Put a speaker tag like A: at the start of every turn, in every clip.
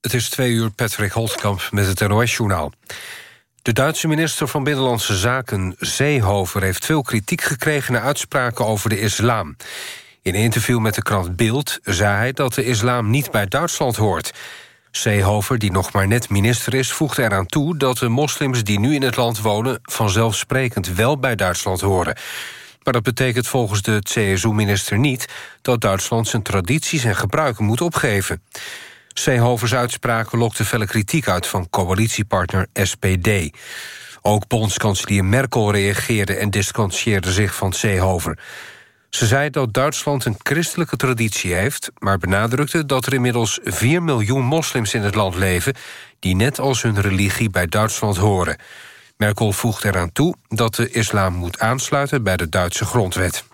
A: Het is twee uur Patrick Holtkamp met het NOS-journaal. De Duitse minister van Binnenlandse Zaken, Seehofer... heeft veel kritiek gekregen naar uitspraken over de islam. In een interview met de krant Bild zei hij dat de islam niet bij Duitsland hoort. Seehofer, die nog maar net minister is, voegde eraan toe... dat de moslims die nu in het land wonen... vanzelfsprekend wel bij Duitsland horen. Maar dat betekent volgens de CSU-minister niet... dat Duitsland zijn tradities en gebruiken moet opgeven. Seehovers uitspraken lokten felle kritiek uit van coalitiepartner SPD. Ook bondskanselier Merkel reageerde en distancieerde zich van Seehover. Ze zei dat Duitsland een christelijke traditie heeft... maar benadrukte dat er inmiddels 4 miljoen moslims in het land leven... die net als hun religie bij Duitsland horen. Merkel voegt eraan toe dat de islam moet aansluiten bij de Duitse grondwet.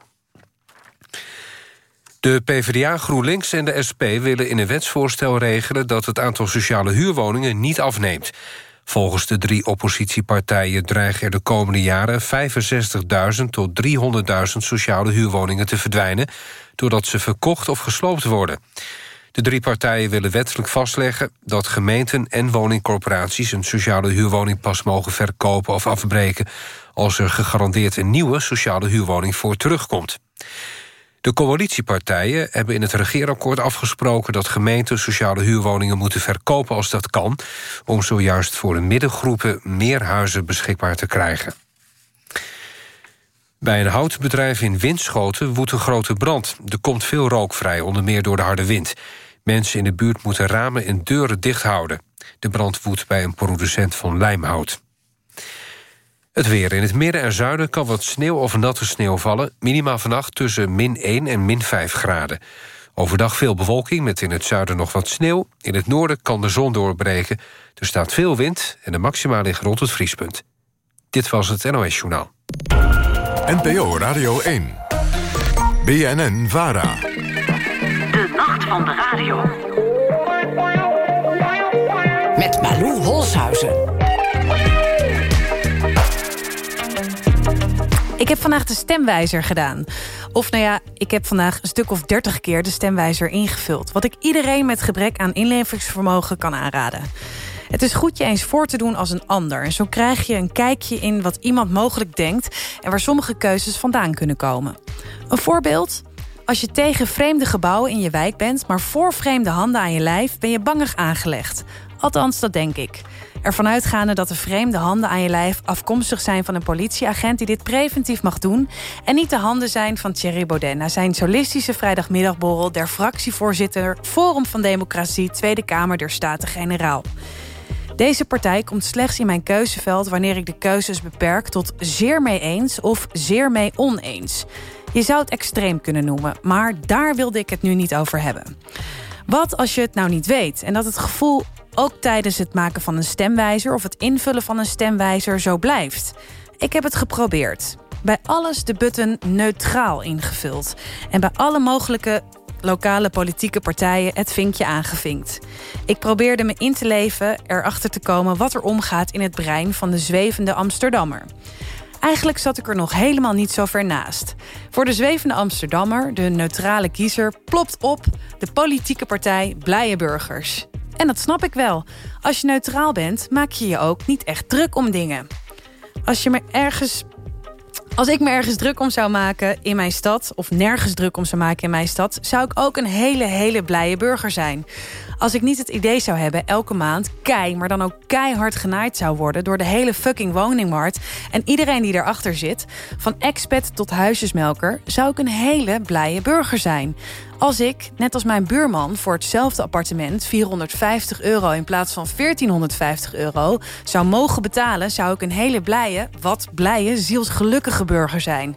A: De PvdA, GroenLinks en de SP willen in een wetsvoorstel regelen... dat het aantal sociale huurwoningen niet afneemt. Volgens de drie oppositiepartijen dreigen er de komende jaren 65.000 tot 300.000 sociale huurwoningen te verdwijnen... doordat ze verkocht of gesloopt worden. De drie partijen willen wettelijk vastleggen dat gemeenten en woningcorporaties... een sociale huurwoning pas mogen verkopen of afbreken... als er gegarandeerd een nieuwe sociale huurwoning voor terugkomt. De coalitiepartijen hebben in het regeerakkoord afgesproken... dat gemeenten sociale huurwoningen moeten verkopen als dat kan... om zojuist voor de middengroepen meer huizen beschikbaar te krijgen. Bij een houtbedrijf in Winschoten woedt een grote brand. Er komt veel rook vrij, onder meer door de harde wind. Mensen in de buurt moeten ramen en deuren dicht houden. De brand woedt bij een producent van lijmhout. Het weer. In het midden en zuiden kan wat sneeuw of natte sneeuw vallen. Minima vannacht tussen min 1 en min 5 graden. Overdag veel bewolking met in het zuiden nog wat sneeuw. In het noorden kan de zon doorbreken. Er staat veel wind en de maxima ligt rond het vriespunt. Dit was het NOS Journaal.
B: NPO Radio 1. BNN VARA.
C: De Nacht van de Radio.
D: Met Malou Holshuizen.
E: Ik heb vandaag de stemwijzer gedaan. Of nou ja, ik heb vandaag een stuk of dertig keer de stemwijzer ingevuld. Wat ik iedereen met gebrek aan inlevingsvermogen kan aanraden. Het is goed je eens voor te doen als een ander. En zo krijg je een kijkje in wat iemand mogelijk denkt... en waar sommige keuzes vandaan kunnen komen. Een voorbeeld? Als je tegen vreemde gebouwen in je wijk bent... maar voor vreemde handen aan je lijf ben je bangig aangelegd. Althans, dat denk ik. Ervan uitgaande dat de vreemde handen aan je lijf afkomstig zijn van een politieagent die dit preventief mag doen. En niet de handen zijn van Thierry Baudet na zijn solistische vrijdagmiddagborrel der fractievoorzitter Forum van Democratie Tweede Kamer der Staten-Generaal. Deze partij komt slechts in mijn keuzeveld wanneer ik de keuzes beperk tot zeer mee eens of zeer mee oneens. Je zou het extreem kunnen noemen, maar daar wilde ik het nu niet over hebben. Wat als je het nou niet weet en dat het gevoel ook tijdens het maken van een stemwijzer of het invullen van een stemwijzer zo blijft. Ik heb het geprobeerd. Bij alles de button neutraal ingevuld. En bij alle mogelijke lokale politieke partijen het vinkje aangevinkt. Ik probeerde me in te leven, erachter te komen wat er omgaat in het brein van de zwevende Amsterdammer. Eigenlijk zat ik er nog helemaal niet zo ver naast. Voor de zwevende Amsterdammer, de neutrale kiezer, plopt op de politieke partij Blije Burgers. En dat snap ik wel. Als je neutraal bent, maak je je ook niet echt druk om dingen. Als je me ergens als ik me ergens druk om zou maken in mijn stad... of nergens druk om zou maken in mijn stad... zou ik ook een hele, hele blije burger zijn. Als ik niet het idee zou hebben elke maand kei... maar dan ook keihard genaaid zou worden... door de hele fucking woningmarkt... en iedereen die erachter zit... van expat tot huisjesmelker... zou ik een hele blije burger zijn. Als ik, net als mijn buurman, voor hetzelfde appartement 450 euro in plaats van 1450 euro zou mogen betalen, zou ik een hele blije, wat blije, zielsgelukkige burger zijn.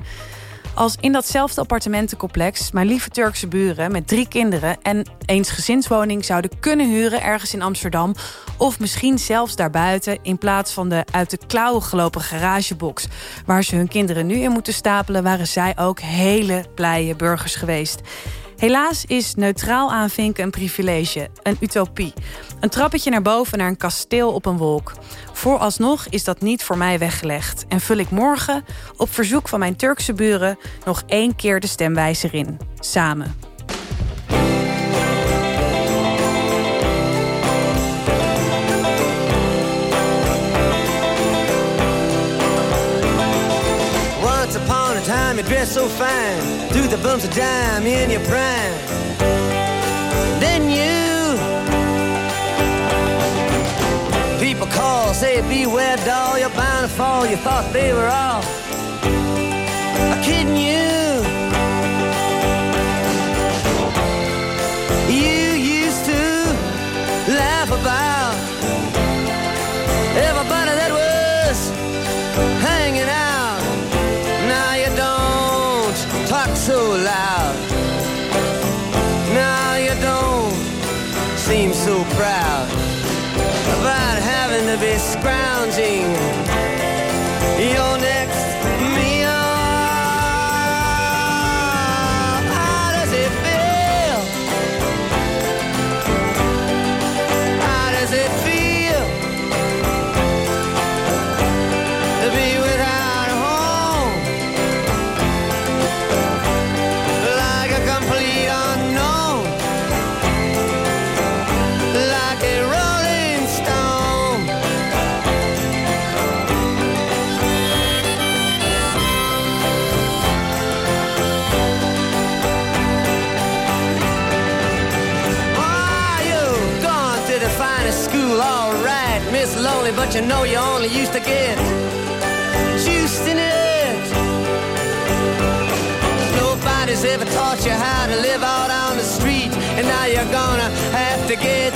E: Als in datzelfde appartementencomplex mijn lieve Turkse buren met drie kinderen en eens gezinswoning zouden kunnen huren ergens in Amsterdam of misschien zelfs daarbuiten in plaats van de uit de klauwen gelopen garagebox waar ze hun kinderen nu in moeten stapelen, waren zij ook hele blije burgers geweest. Helaas is neutraal aanvinken een privilege, een utopie. Een trappetje naar boven naar een kasteel op een wolk. Vooralsnog is dat niet voor mij weggelegd. En vul ik morgen, op verzoek van mijn Turkse buren... nog één keer de stemwijzer in. Samen.
F: Dress so fine, through the bumps of dime in your prime. Then you people call, say beware doll, you're bound to fall. You thought they were all kidding. You so loud. Now you don't seem so proud about having to be scrounging you're gonna have to get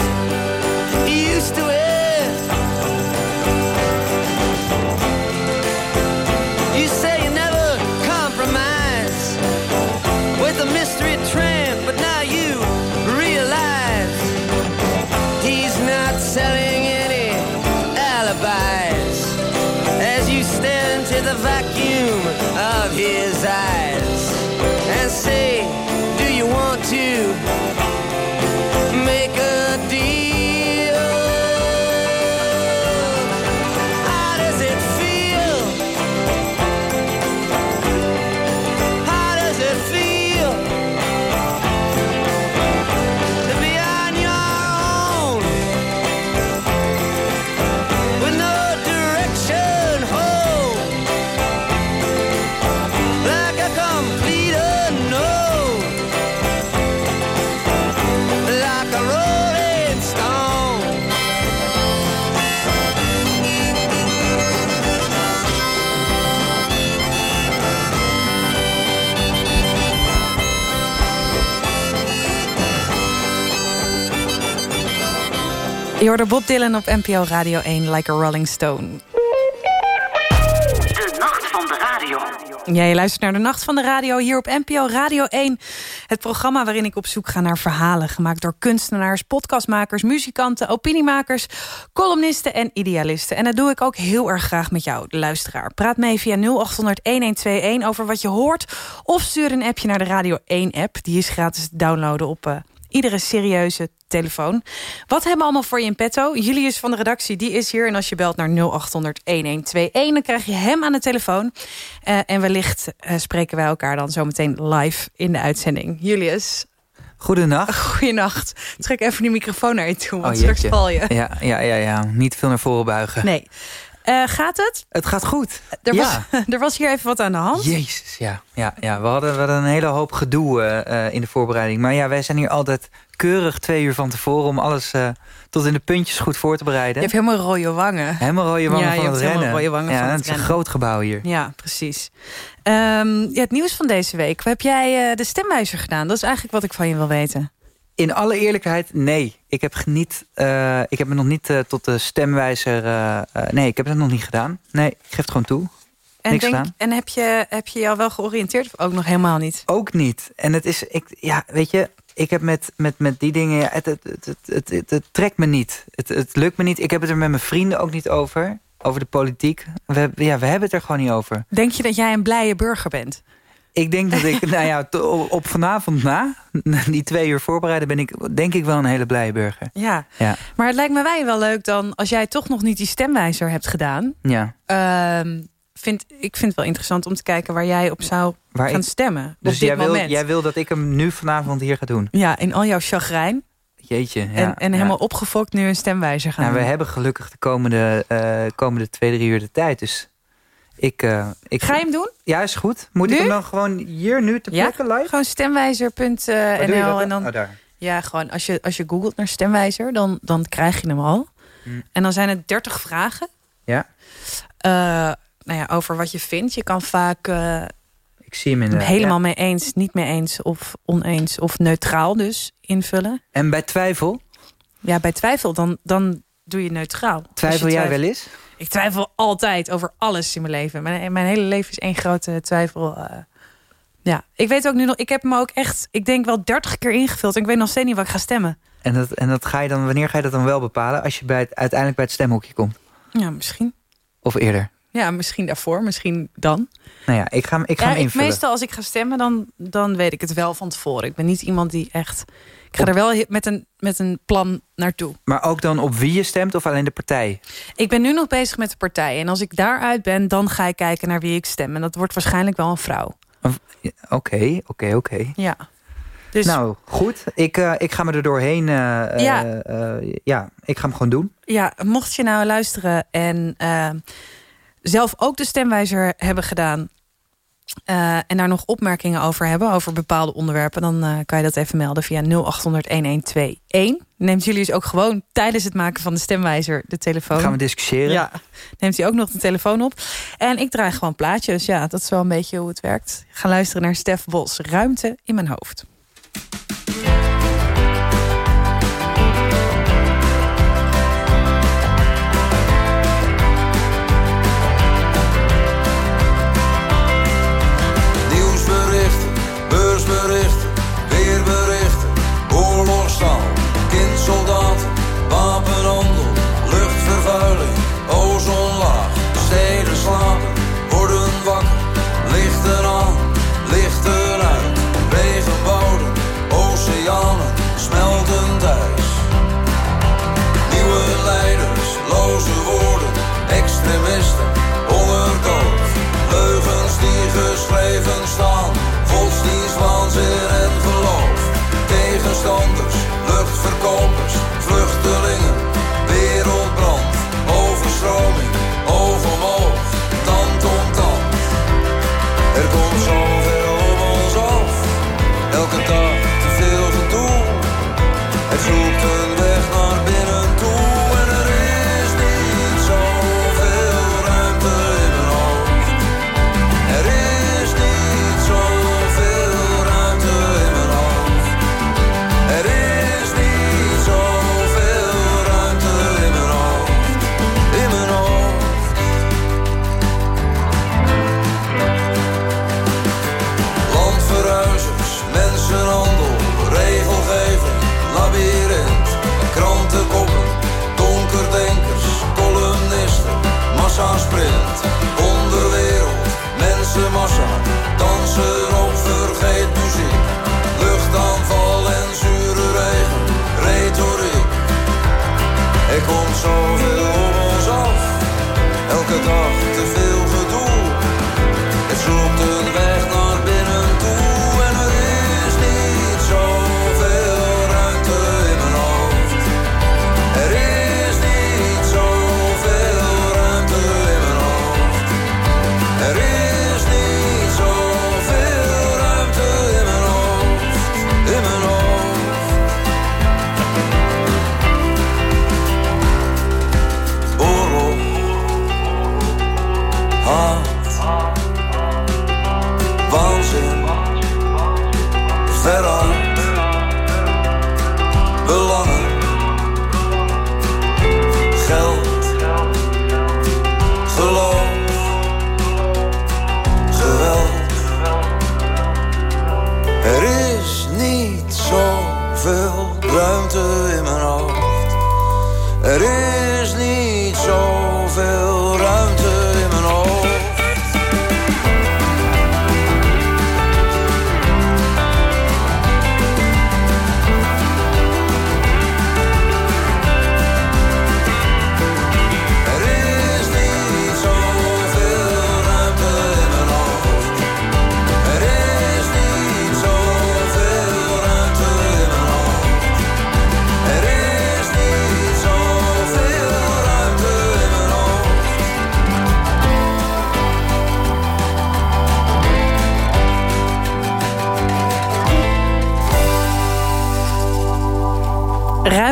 F: used to it.
E: Je hoorde Bob Dylan op NPO Radio 1, Like a Rolling Stone.
C: De nacht van de radio.
E: Ja, je luistert naar de Nacht van de Radio hier op NPO Radio 1. Het programma waarin ik op zoek ga naar verhalen... gemaakt door kunstenaars, podcastmakers, muzikanten, opiniemakers... columnisten en idealisten. En dat doe ik ook heel erg graag met jou, de luisteraar. Praat mee via 0800-1121 over wat je hoort... of stuur een appje naar de Radio 1-app. Die is gratis te downloaden op... eh, iedere serieuze telefoon. Wat hebben we allemaal voor je in petto? Julius van de redactie, die is hier. En als je belt naar 0800-1121, dan krijg je hem aan de telefoon. Eh, en wellicht eh, spreken wij elkaar dan zometeen live in de uitzending. Julius,
G: Goedenacht.
E: goeienacht. Trek even die microfoon naar je toe, want
G: Oh,
E: straks val je.
G: Ja, ja, ja, ja. Niet veel naar voren buigen.
E: Nee. Eh, gaat het?
G: Het gaat goed.
E: Er,
G: ja.
E: was, er was hier even wat aan de hand.
G: Jezus, ja. ja, ja. We, hadden, we hadden een hele hoop gedoe eh, eh, in de voorbereiding. Maar ja, wij zijn hier altijd keurig twee uur van tevoren... om alles tot in de puntjes goed voor te bereiden.
E: Je hebt helemaal rode wangen.
G: Helemaal rode wangen
E: Ja, je
G: van
E: hebt
G: het
E: helemaal
G: rennen.
E: rode wangen
G: ja,
E: van het
G: het is een groot gebouw hier.
E: Ja, precies. Ehm, ja, het nieuws van deze week. Heb jij de stemwijzer gedaan? Dat is eigenlijk wat ik van je wil weten.
G: In alle eerlijkheid, nee. Ik heb, niet, eh, ik heb me nog niet eh, tot de stemwijzer... eh, nee, ik heb het nog niet gedaan. Nee, ik geef het gewoon toe.
E: En,
G: Niks
E: denk,
G: gedaan.
E: en heb, je, heb je jou wel georiënteerd of ook nog helemaal niet?
G: Ook niet. En het is, ik, ja, weet je, ik heb met, met, met die dingen, ja, het, het, het, het, het, het trekt me niet. Het, het lukt me niet. Ik heb het er met mijn vrienden ook niet over. Over de politiek. We, ja, we hebben het er gewoon niet over.
E: Denk je dat jij een blije burger bent?
G: Ik denk dat ik, nou ja, op vanavond na, die twee uur voorbereiden, ben ik denk ik wel een hele blije burger.
E: Ja.
G: Ja,
E: Maar het lijkt me wij wel leuk dan, als jij toch nog niet die stemwijzer hebt gedaan.
G: ja.
E: ehm, vind, ik vind het wel interessant om te kijken waar jij op zou
G: Waar
E: gaan
G: ik,
E: stemmen.
G: dus jij wil, jij wil dat ik hem nu vanavond hier ga doen?
E: Ja, in al jouw chagrijn.
G: Jeetje. Ja,
E: en en
G: ja.
E: helemaal opgefokt nu een stemwijzer gaan
G: Nou, we hebben gelukkig de komende, eh, komende twee, drie uur de tijd. Dus Ik, eh, ik,
H: Ga je hem doen?
G: Ja, is goed. Moet
H: Nu?
G: ik hem dan gewoon hier nu ter
H: Ja,
G: plekke live?
H: gewoon stemwijzer.nl.
G: Dat
H: en dan,
G: Oh,
H: ja, gewoon als je, als je googelt naar stemwijzer, dan, dan krijg je hem al.
G: Hmm.
H: En dan zijn het 30 vragen.
G: Ja,
H: Eh, nou ja, over wat je vindt. Je kan vaak eh,
G: ik zie hem inderdaad.
H: helemaal
G: Ja.
H: mee eens, niet mee eens of oneens of neutraal dus invullen.
G: En bij twijfel?
H: Ja, bij twijfel, dan, dan doe je neutraal. Je
G: Twijfel jij wel eens?
H: Ik twijfel altijd over alles in mijn leven. Mijn, mijn hele leven is één grote twijfel. eh. ja, ik weet ook nu nog. Ik heb me ook echt, ik denk wel 30 keer ingevuld. En ik weet nog steeds niet wat ik ga stemmen.
G: En, dat, en dat ga je dan, wanneer ga je dat dan wel bepalen? Als je bij het, uiteindelijk bij het stemhokje komt?
H: Ja, misschien.
G: Of eerder?
H: Ja, misschien daarvoor, misschien dan.
G: Nou ja, ik ga, ik ga
H: ja,
G: hem
H: ik,
G: invullen.
H: meestal als ik ga stemmen, dan, dan weet ik het wel van tevoren. Ik ben niet iemand die echt. Ik ga er wel met een, met een plan naartoe.
G: Maar ook dan op wie je stemt of alleen de partij?
H: Ik ben nu nog bezig met de partij. En als ik daaruit ben, dan ga ik kijken naar wie ik stem. En dat wordt waarschijnlijk wel een vrouw.
G: Oké, oké, oké.
H: Ja. Dus
G: Nou, goed. Ik, eh, ik ga me er doorheen. eh, eh,
H: Ja.
G: ja, ik ga hem gewoon doen.
H: ja, mocht je nou luisteren en zelf ook de stemwijzer hebben gedaan... eh, en daar nog opmerkingen over hebben, over bepaalde onderwerpen... dan eh, kan je dat even melden via 0800-1121. Neemt jullie dus ook gewoon tijdens het maken van de stemwijzer de telefoon?
G: Gaan we discussiëren?
H: Ja, neemt hij ook nog de telefoon op. En ik draai gewoon plaatjes. Ja, dat is wel een beetje hoe het werkt. Ga luisteren naar Stef Bos. Ruimte in mijn hoofd.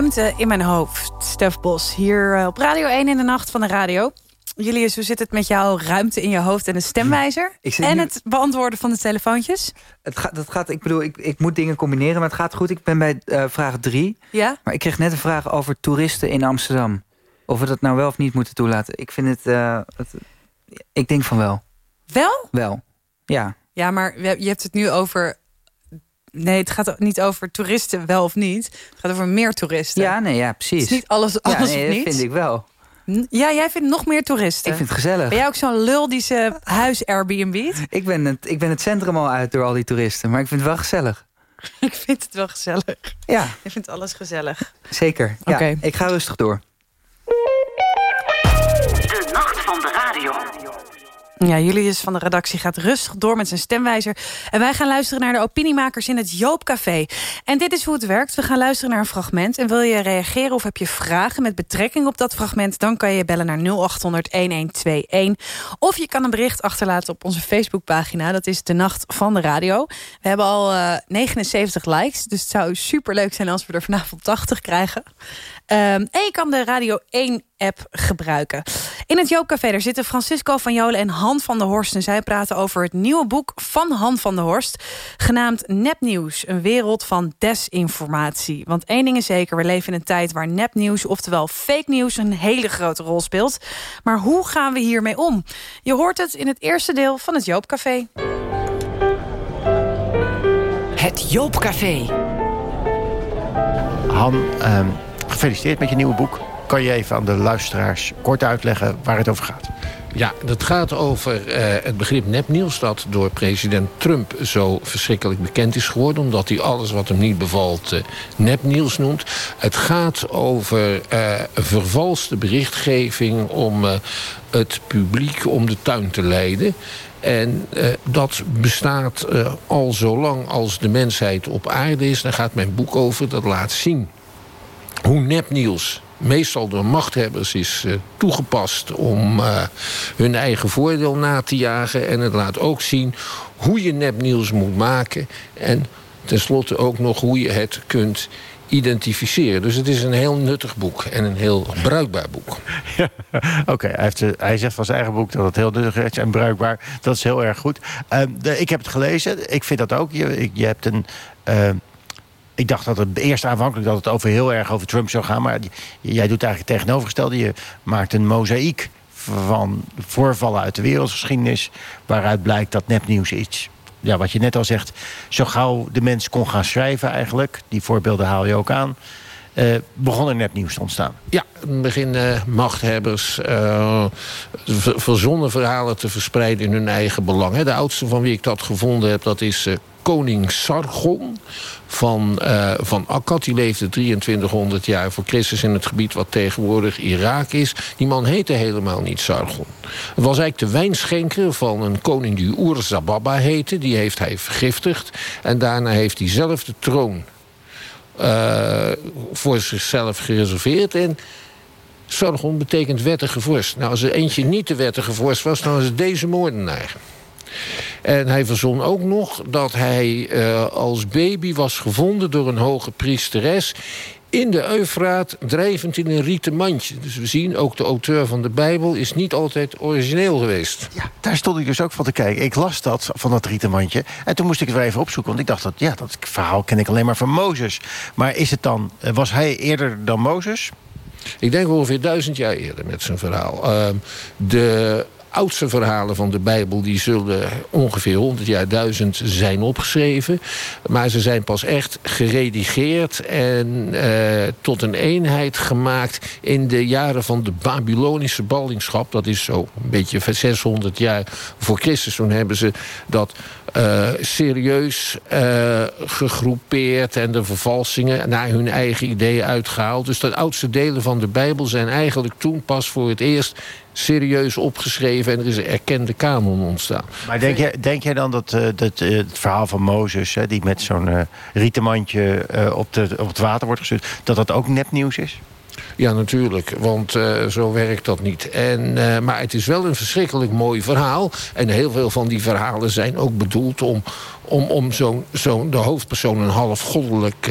I: Ruimte in mijn hoofd.
E: Stef Bos, hier eh, op Radio 1 in de Nacht van de Radio. Julius, hoe zit het met jouw ruimte in je hoofd en een stemwijzer? En
G: nu-
E: het beantwoorden van de telefoontjes?
G: Het gaat, dat gaat, ik bedoel, ik, ik moet dingen combineren, maar het gaat goed. Ik ben bij eh, vraag drie.
E: Ja?
G: Maar ik kreeg net een vraag over toeristen in Amsterdam. Of we dat nou wel of niet moeten toelaten. Ik vind het... eh, het ik denk van wel.
E: Wel?
G: Wel. Ja.
E: Ja, maar je hebt het nu over... Nee, het gaat niet over toeristen, wel of niet. Het gaat over meer toeristen.
G: Ja, nee, ja,
E: Het
G: precies.
E: is niet alles,
G: ja,
E: alles
G: nee,
E: of
G: dat
E: niet.
G: vind ik wel.
E: Ja, jij vindt nog meer toeristen.
G: Ik vind het gezellig.
E: Ben jij ook zo'n lul die ze huis Airbnb't?
G: Ik ben, het, ik ben het centrum al uit door al die toeristen. Maar ik vind het wel gezellig.
E: Ik vind het wel gezellig.
G: Ja,
E: Ik vind alles gezellig.
G: zeker. Ja,
E: Oké.
G: Ik ga rustig door.
E: Ja, Julius van de redactie gaat rustig door met zijn stemwijzer. En wij gaan luisteren naar de opiniemakers in het Joopcafé. En dit is hoe het werkt. We gaan luisteren naar een fragment. En wil je reageren of heb je vragen met betrekking op dat fragment... dan kan je bellen naar 0800-1121. Of je kan een bericht achterlaten op onze Facebookpagina. Dat is De Nacht van de Radio. We hebben al eh, 79 likes. Dus het zou super leuk zijn als we er vanavond 80 krijgen. Ehm, en je kan de Radio 1-app gebruiken. In het Joopcafé daar zitten Francisco van Jolen en Han van der Horst. En zij praten over het nieuwe boek van Han van der Horst... genaamd Nepnieuws, een wereld van desinformatie. Want één ding is zeker, we leven in een tijd waar nepnieuws... oftewel fake nieuws een hele grote rol speelt. Maar hoe gaan we hiermee om? Je hoort het in het eerste deel van het Joopcafé.
D: Het Joopcafé.
J: Han, ehm, gefeliciteerd met je nieuwe boek. Kan je even aan de luisteraars kort uitleggen waar het over gaat?
K: Ja, dat gaat over eh, het begrip nepnieuws... dat door president Trump zo verschrikkelijk bekend is geworden... omdat hij alles wat hem niet bevalt eh, nepnieuws noemt. Het gaat over eh, vervalste berichtgeving... om het publiek om de tuin te leiden... En dat bestaat al zo lang als de mensheid op aarde is. Daar gaat mijn boek over, dat laat zien hoe nepnieuws meestal door machthebbers is eh, toegepast om eh, hun eigen voordeel na te jagen. En het laat ook zien hoe je nepnieuws moet maken. En tenslotte ook nog hoe je het kunt identificeren. Dus het is een heel nuttig boek en een heel bruikbaar boek.
J: Oké, hij, eh, hij zegt van zijn eigen boek dat het heel nuttig is en bruikbaar. Dat is heel erg goed. Ehm, ik heb het gelezen. Ik vind dat ook. Je, je hebt een... ik dacht dat het eerst aanvankelijk dat het over heel erg over Trump zou gaan. Maar jij doet eigenlijk het tegenovergestelde. Je maakt een mozaïek van voorvallen uit de wereldgeschiedenis. Waaruit blijkt dat nepnieuws iets. Ja, wat je net al zegt. Zo gauw de mens kon gaan schrijven eigenlijk. Die voorbeelden haal je ook aan. eh, begon er nepnieuws te ontstaan.
K: Ja, beginnen machthebbers eh, ver- verzonnen verhalen te verspreiden in hun eigen belang. De oudste van wie ik dat gevonden heb, dat is eh, koning Sargon van, eh, van Akkad. Die leefde 2300 jaar voor Christus in het gebied wat tegenwoordig Irak is. Die man heette helemaal niet Sargon. Het was eigenlijk de wijnschenker van een koning die Ur-Zababa heette. Die heeft hij vergiftigd. En daarna heeft hij zelf de troon eh, voor zichzelf gereserveerd. En Sargon betekent wettige vorst. Nou, als er eentje niet de wettige vorst was, dan was het deze moordenaar. En hij verzon ook nog dat hij eh, als baby was gevonden door een hoge priesteres in de Eufraat, drijvend in een rieten mandje. Dus we zien, ook de auteur van de Bijbel is niet altijd origineel geweest.
J: Ja, daar stond ik dus ook van te kijken. Ik las dat van dat rietenmandje. En toen moest ik het weer even opzoeken. Want ik dacht, dat, ja, dat verhaal ken ik alleen maar van Mozes. Maar is het dan, eh, was hij eerder dan Mozes?
K: Ik denk ongeveer duizend jaar eerder met zijn verhaal. Ehm, de oudste verhalen van de Bijbel... die zullen ongeveer 100 jaar duizend zijn opgeschreven. Maar ze zijn pas echt geredigeerd... en eh, tot een eenheid gemaakt in de jaren van de Babylonische ballingschap. Dat is zo een beetje 600 jaar voor Christus. Toen hebben ze dat eh, serieus eh, gegroepeerd... en de vervalsingen naar hun eigen ideeën uitgehaald. Dus de oudste delen van de Bijbel zijn eigenlijk toen pas voor het eerst serieus opgeschreven... en er is een erkende kanon ontstaan.
J: Maar denk jij, denk jij dan dat, eh, dat eh, het verhaal van Mozes... Hè, die met zo'n eh rietenmandje op, de, op het water wordt gestuurd... dat dat ook nepnieuws is?
K: Ja, natuurlijk, want zo werkt dat niet. En, maar het is wel een verschrikkelijk mooi verhaal. En heel veel van die verhalen zijn ook bedoeld om, om, om zo'n zo'n de hoofdpersoon een half goddelijk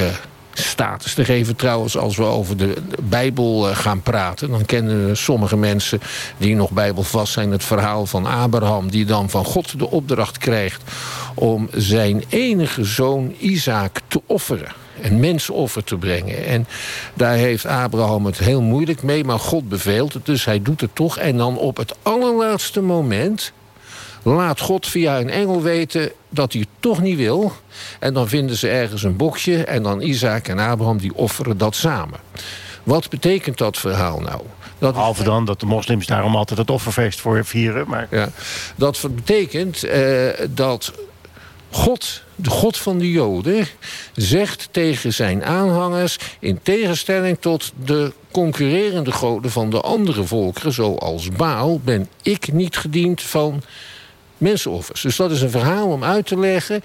K: status te geven. Trouwens, als we over de Bijbel eh, gaan praten... dan kennen sommige mensen die nog bijbelvast zijn... het verhaal van Abraham, die dan van God de opdracht krijgt... om zijn enige zoon Isaac te offeren een mensoffer te brengen. En daar heeft Abraham het heel moeilijk mee, maar God beveelt het, dus hij doet het toch. En dan op het allerlaatste moment laat God via een engel weten dat hij het toch niet wil. En dan vinden ze ergens een bokje en dan Isaac en Abraham die offeren dat samen. Wat betekent dat verhaal nou?
J: Dat Behalve dan dat de moslims daarom altijd het offerfeest voor vieren. Maar...
K: Ja, dat betekent uh, dat God, de God van de Joden, zegt tegen zijn aanhangers... in tegenstelling tot de concurrerende goden van de andere volkeren... zoals Baal, ben ik niet gediend van mensenoffers. Dus dat is een verhaal om uit te leggen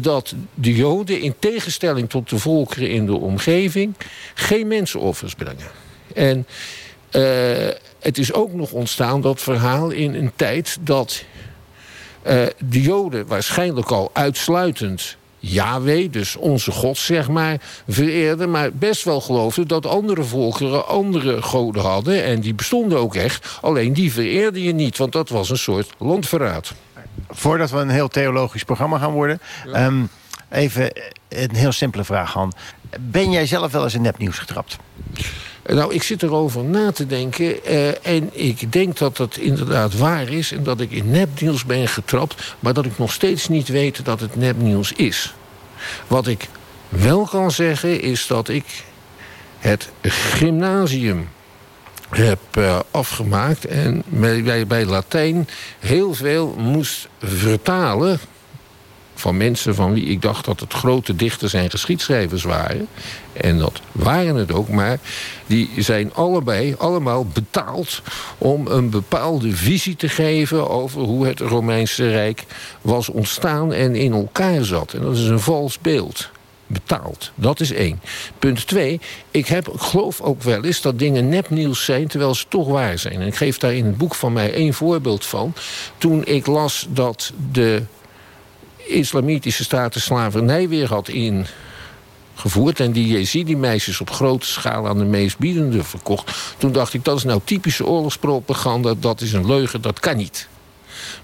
K: dat de Joden... in tegenstelling tot de volkeren in de omgeving... geen mensenoffers brengen. En uh, het is ook nog ontstaan, dat verhaal, in een tijd dat uh, de Joden waarschijnlijk al uitsluitend Yahweh, dus onze God, zeg maar, vereerden... maar best wel geloofden dat andere volkeren andere goden hadden... en die bestonden ook echt, alleen die vereerde je niet... want dat was een soort landverraad.
J: Voordat we een heel theologisch programma gaan worden... Ja. Um, even een heel simpele vraag, Han. Ben jij zelf wel eens in nepnieuws getrapt?
K: Nou, ik zit erover na te denken. Uh, en ik denk dat dat inderdaad waar is. En dat ik in nepnieuws ben getrapt. Maar dat ik nog steeds niet weet dat het nepnieuws is. Wat ik wel kan zeggen is dat ik het gymnasium heb uh, afgemaakt. En bij, bij Latijn heel veel moest vertalen van mensen van wie ik dacht dat het grote dichters en geschiedschrijvers waren. En dat waren het ook, maar die zijn allebei allemaal betaald... om een bepaalde visie te geven over hoe het Romeinse Rijk was ontstaan en in elkaar zat. En dat is een vals beeld betaald. Dat is één. Punt twee, ik, heb, ik geloof ook wel eens dat dingen nepnieuws zijn... terwijl ze toch waar zijn. En ik geef daar in het boek van mij één voorbeeld van. Toen ik las dat de islamitische staat de slavernij weer had ingevoerd... en die Jezidi-meisjes op grote schaal aan de meest biedende verkocht... toen dacht ik, dat is nou typische oorlogspropaganda, dat is een leugen, dat kan niet.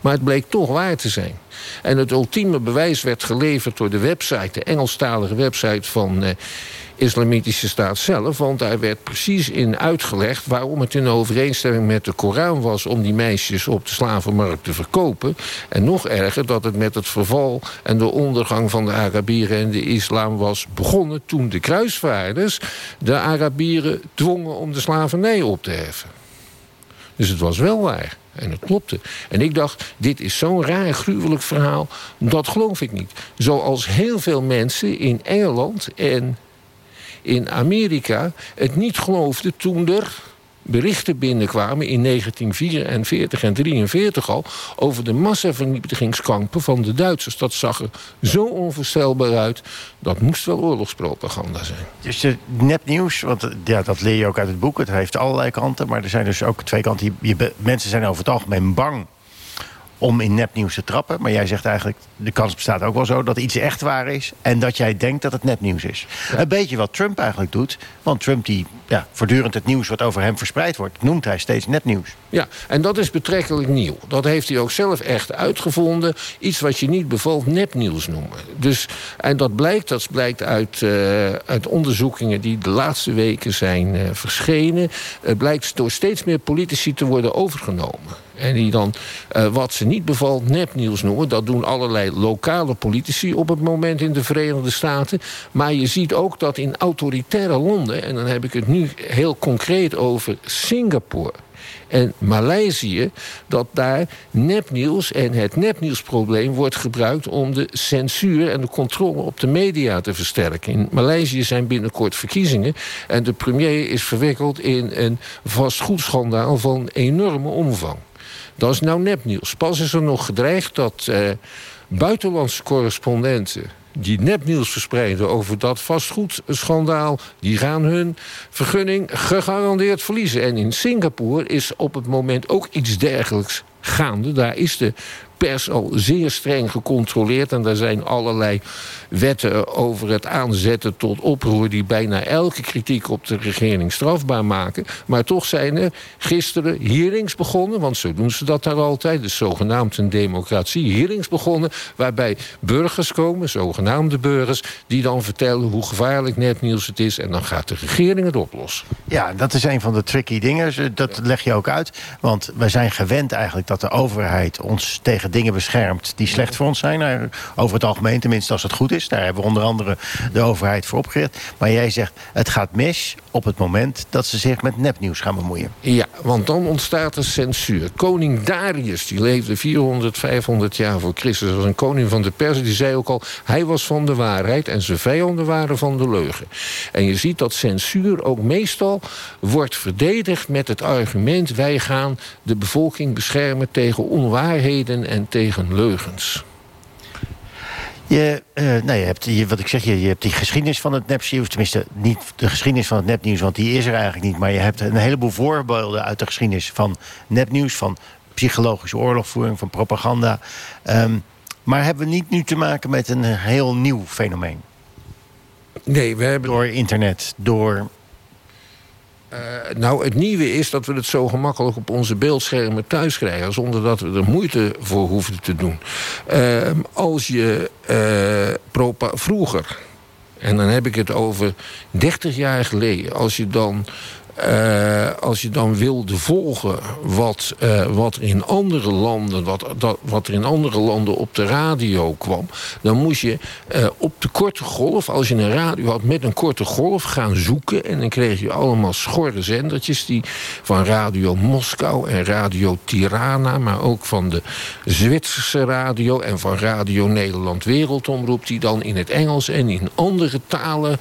K: Maar het bleek toch waar te zijn. En het ultieme bewijs werd geleverd door de website... de Engelstalige website van eh, islamitische staat zelf. Want daar werd precies in uitgelegd waarom het in overeenstemming met de Koran was... om die meisjes op de slavenmarkt te verkopen. En nog erger dat het met het verval en de ondergang van de Arabieren en de islam was begonnen... toen de kruisvaarders de Arabieren dwongen om de slavernij op te heffen. Dus het was wel waar. En het klopte. En ik dacht, dit is zo'n raar, gruwelijk verhaal. Dat geloof ik niet. Zoals heel veel mensen in Engeland en in Amerika het niet geloofde toen er berichten binnenkwamen in 1944 en 1943 al... over de massavernietigingskampen van de Duitsers. Dat zag er zo onvoorstelbaar uit. Dat moest wel oorlogspropaganda zijn.
J: Dus de nepnieuws, want ja, dat leer je ook uit het boek. Het heeft allerlei kanten, maar er zijn dus ook twee kanten. Je, mensen zijn over het algemeen bang om in nepnieuws te trappen. Maar jij zegt eigenlijk, de kans bestaat ook wel zo... dat iets echt waar is en dat jij denkt dat het nepnieuws is. Een beetje wat Trump eigenlijk doet. Want Trump, die ja, voortdurend het nieuws wat over hem verspreid wordt... noemt hij steeds nepnieuws.
K: Ja, en dat is betrekkelijk nieuw. Dat heeft hij ook zelf echt uitgevonden. Iets wat je niet bevalt nepnieuws noemen. Dus, en dat blijkt, dat blijkt uit, uh, uit onderzoekingen... die de laatste weken zijn uh, verschenen. Het blijkt door steeds meer politici te worden overgenomen. En die dan uh, wat ze niet bevalt nepnieuws noemen. Dat doen allerlei lokale politici op het moment in de Verenigde Staten. Maar je ziet ook dat in autoritaire landen... en dan heb ik het nu heel concreet over Singapore en Maleisië... dat daar nepnieuws en het nepnieuwsprobleem wordt gebruikt... om de censuur en de controle op de media te versterken. In Maleisië zijn binnenkort verkiezingen... en de premier is verwikkeld in een vastgoedschandaal van enorme omvang. Dat is nou nepnieuws. Pas is er nog gedreigd dat uh, buitenlandse correspondenten die nepnieuws verspreiden over dat vastgoedschandaal... die gaan hun vergunning gegarandeerd verliezen. En in Singapore is op het moment ook iets dergelijks gaande. Daar is de pers al zeer streng gecontroleerd. En daar zijn allerlei wetten over het aanzetten tot oproer... die bijna elke kritiek op de regering strafbaar maken. Maar toch zijn er gisteren hearings begonnen... want zo doen ze dat daar altijd, dus zogenaamd een democratie... hearings begonnen waarbij burgers komen, zogenaamde burgers... die dan vertellen hoe gevaarlijk netnieuws het is... en dan gaat de regering het oplossen.
J: Ja, dat is een van de tricky dingen. Dat leg je ook uit. Want wij zijn gewend eigenlijk dat de overheid ons tegen dingen beschermt... die slecht voor ons zijn. Nou, over het algemeen, tenminste als het goed is. Daar hebben we onder andere de overheid voor opgericht. Maar jij zegt, het gaat mis op het moment dat ze zich met nepnieuws gaan bemoeien.
K: Ja, want dan ontstaat er censuur. Koning Darius, die leefde 400, 500 jaar voor Christus... was een koning van de pers, die zei ook al... hij was van de waarheid en zijn vijanden waren van de leugen. En je ziet dat censuur ook meestal wordt verdedigd met het argument... wij gaan de bevolking beschermen tegen onwaarheden en tegen leugens.
J: Je, uh, nou, je hebt, je, wat ik zeg, je, je hebt die geschiedenis van het nepnieuws. Tenminste, niet de geschiedenis van het nepnieuws, want die is er eigenlijk niet. Maar je hebt een heleboel voorbeelden uit de geschiedenis van nepnieuws. Van psychologische oorlogvoering, van propaganda. Um, maar hebben we niet nu te maken met een heel nieuw fenomeen?
K: Nee, we hebben...
J: Door internet, door
K: uh, nou, het nieuwe is dat we het zo gemakkelijk op onze beeldschermen thuis krijgen... zonder dat we er moeite voor hoeven te doen. Uh, als je uh, vroeger, en dan heb ik het over 30 jaar geleden... als je dan uh, als je dan wilde volgen wat, uh, wat, in andere landen, wat, dat, wat er in andere landen op de radio kwam... dan moest je uh, op de korte golf, als je een radio had met een korte golf... gaan zoeken en dan kreeg je allemaal schorre zendertjes... Die van Radio Moskou en Radio Tirana... maar ook van de Zwitserse radio en van Radio Nederland Wereldomroep... die dan in het Engels en in andere talen